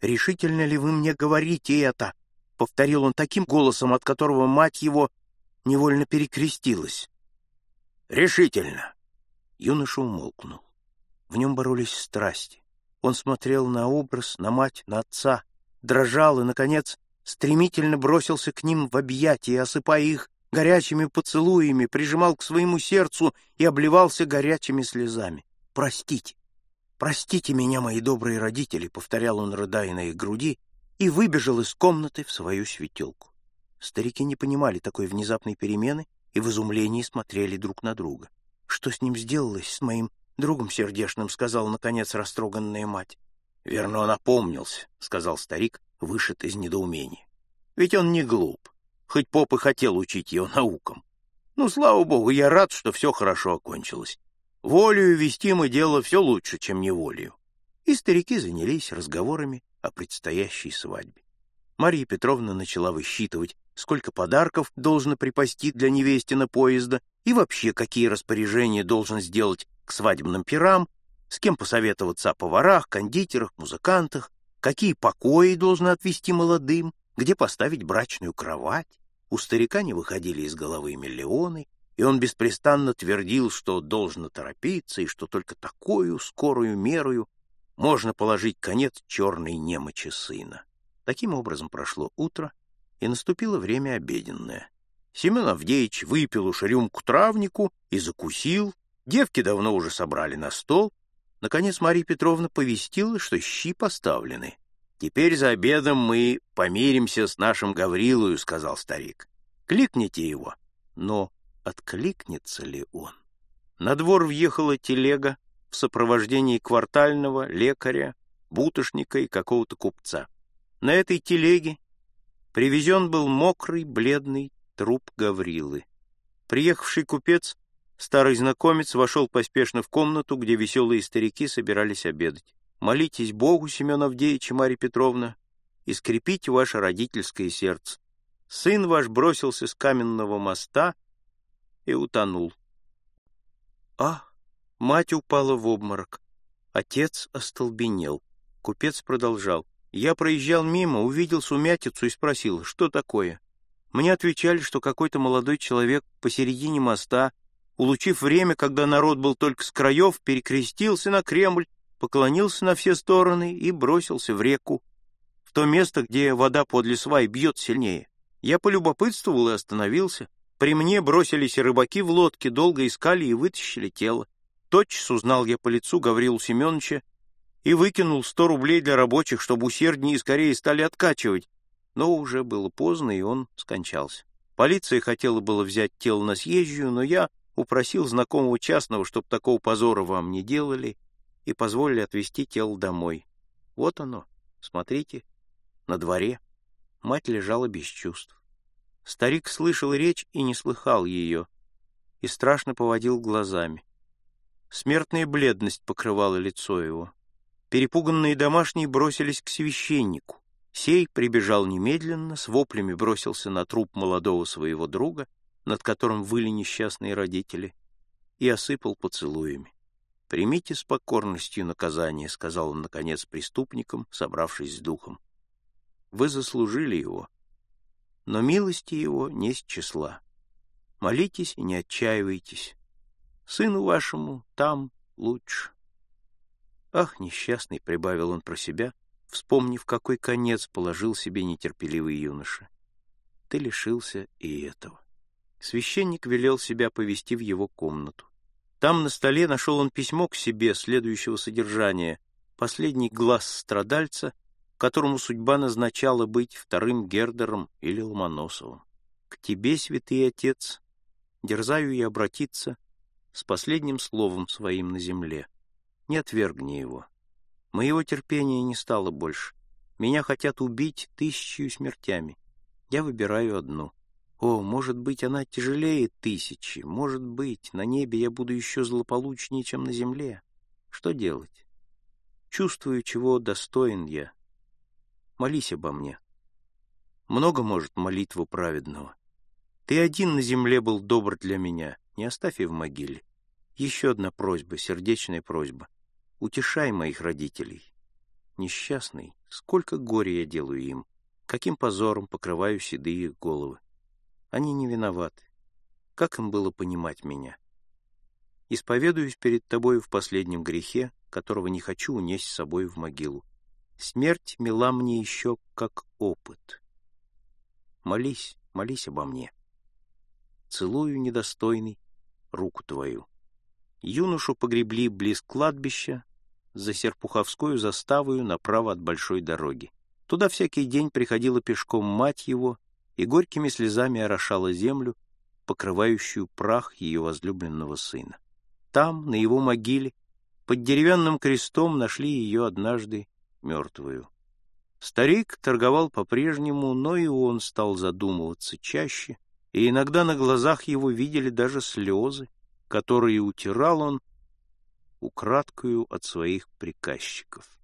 Решительно ли вы мне говорите это? — повторил он таким голосом, от которого мать его невольно перекрестилась. «Решительно!» Юноша умолкнул. В нем боролись страсти. Он смотрел на образ, на мать, на отца, дрожал и, наконец, стремительно бросился к ним в объятия, осыпая их горячими поцелуями, прижимал к своему сердцу и обливался горячими слезами. «Простите, простите меня, мои добрые родители», — повторял он, рыдая на их груди, и выбежал из комнаты в свою светелку. Старики не понимали такой внезапной перемены и в изумлении смотрели друг на друга. «Что с ним сделалось, с моим другом сердешным?» — сказал, наконец, растроганная мать. «Верно, он опомнился», — сказал старик, вышит из недоумения. Ведь он не глуп, хоть поп и хотел учить его наукам. Ну, слава богу, я рад, что все хорошо окончилось. Волею вести мы дело все лучше, чем неволею. И старики занялись разговорами о предстоящей свадьбе. Марья Петровна начала высчитывать, сколько подарков должно припасти для невестина поезда и вообще какие распоряжения должен сделать к свадебным пирам, с кем посоветоваться о поварах, кондитерах, музыкантах, какие покои должны отвести молодым, где поставить брачную кровать. У старика не выходили из головы миллионы, и он беспрестанно твердил, что должно торопиться, и что только такую скорую мерою можно положить конец черной немочи сына. Таким образом прошло утро, и наступило время обеденное. Семен Авдеевич выпил уж рюмку травнику и закусил, девки давно уже собрали на стол, Наконец Марья Петровна повестила, что щи поставлены. «Теперь за обедом мы помиримся с нашим Гаврилою», — сказал старик. «Кликните его». Но откликнется ли он? На двор въехала телега в сопровождении квартального, лекаря, бутышника и какого-то купца. На этой телеге привезен был мокрый, бледный труп Гаврилы. Приехавший купец Старый знакомец вошел поспешно в комнату, где веселые старики собирались обедать. «Молитесь Богу, Семен Авдеевич и Марья Петровна, и скрепите ваше родительское сердце. Сын ваш бросился с каменного моста и утонул». «Ах!» Мать упала в обморок. Отец остолбенел. Купец продолжал. Я проезжал мимо, увидел сумятицу и спросил, что такое. Мне отвечали, что какой-то молодой человек посередине моста, улучив время, когда народ был только с краев, перекрестился на Кремль, поклонился на все стороны и бросился в реку, в то место, где вода подле свай бьет сильнее. Я полюбопытствовал и остановился. При мне бросились рыбаки в лодке, долго искали и вытащили тело. Тотчас узнал я по лицу Гаврилу Семеновича и выкинул сто рублей для рабочих, чтобы усерднее и скорее стали откачивать. Но уже было поздно, и он скончался. Полиция хотела было взять тело на съезжую, но я упросил знакомого частного, чтобы такого позора вам не делали, и позволили отвезти тело домой. Вот оно, смотрите, на дворе. Мать лежала без чувств. Старик слышал речь и не слыхал ее, и страшно поводил глазами. Смертная бледность покрывала лицо его. Перепуганные домашние бросились к священнику. Сей прибежал немедленно, с воплями бросился на труп молодого своего друга, над которым выли несчастные родители, и осыпал поцелуями. «Примите с покорностью наказание», — сказал он, наконец, преступникам, собравшись с духом. «Вы заслужили его, но милости его не с числа. Молитесь и не отчаивайтесь. Сыну вашему там лучше. Ах, несчастный, — прибавил он про себя, вспомнив, какой конец положил себе нетерпеливый юноша. Ты лишился и этого. Священник велел себя повести в его комнату. Там на столе нашел он письмо к себе следующего содержания. Последний глаз страдальца — которому судьба назначала быть вторым Гердером или Ломоносовым. К тебе, святый отец, дерзаю я обратиться с последним словом своим на земле. Не отвергни его. Моего терпения не стало больше. Меня хотят убить тысячью смертями. Я выбираю одну. О, может быть, она тяжелее тысячи. Может быть, на небе я буду еще злополучнее, чем на земле. Что делать? Чувствую, чего достоин я молись обо мне. Много может молитву праведного. Ты один на земле был добр для меня, не оставь и в могиле. Еще одна просьба, сердечная просьба. Утешай моих родителей. Несчастный, сколько горя я делаю им, каким позором покрываю седые головы. Они не виноваты. Как им было понимать меня? Исповедуюсь перед тобою в последнем грехе, которого не хочу унесть с собой в могилу. Смерть мила мне еще как опыт. Молись, молись обо мне. Целую, недостойный, руку твою. Юношу погребли близ кладбища, за Серпуховскую заставою направо от большой дороги. Туда всякий день приходила пешком мать его и горькими слезами орошала землю, покрывающую прах ее возлюбленного сына. Там, на его могиле, под деревянным крестом нашли ее однажды мертвую. Старик торговал по-прежнему, но и он стал задумываться чаще, и иногда на глазах его видели даже слезы, которые утирал он украдкою от своих приказчиков.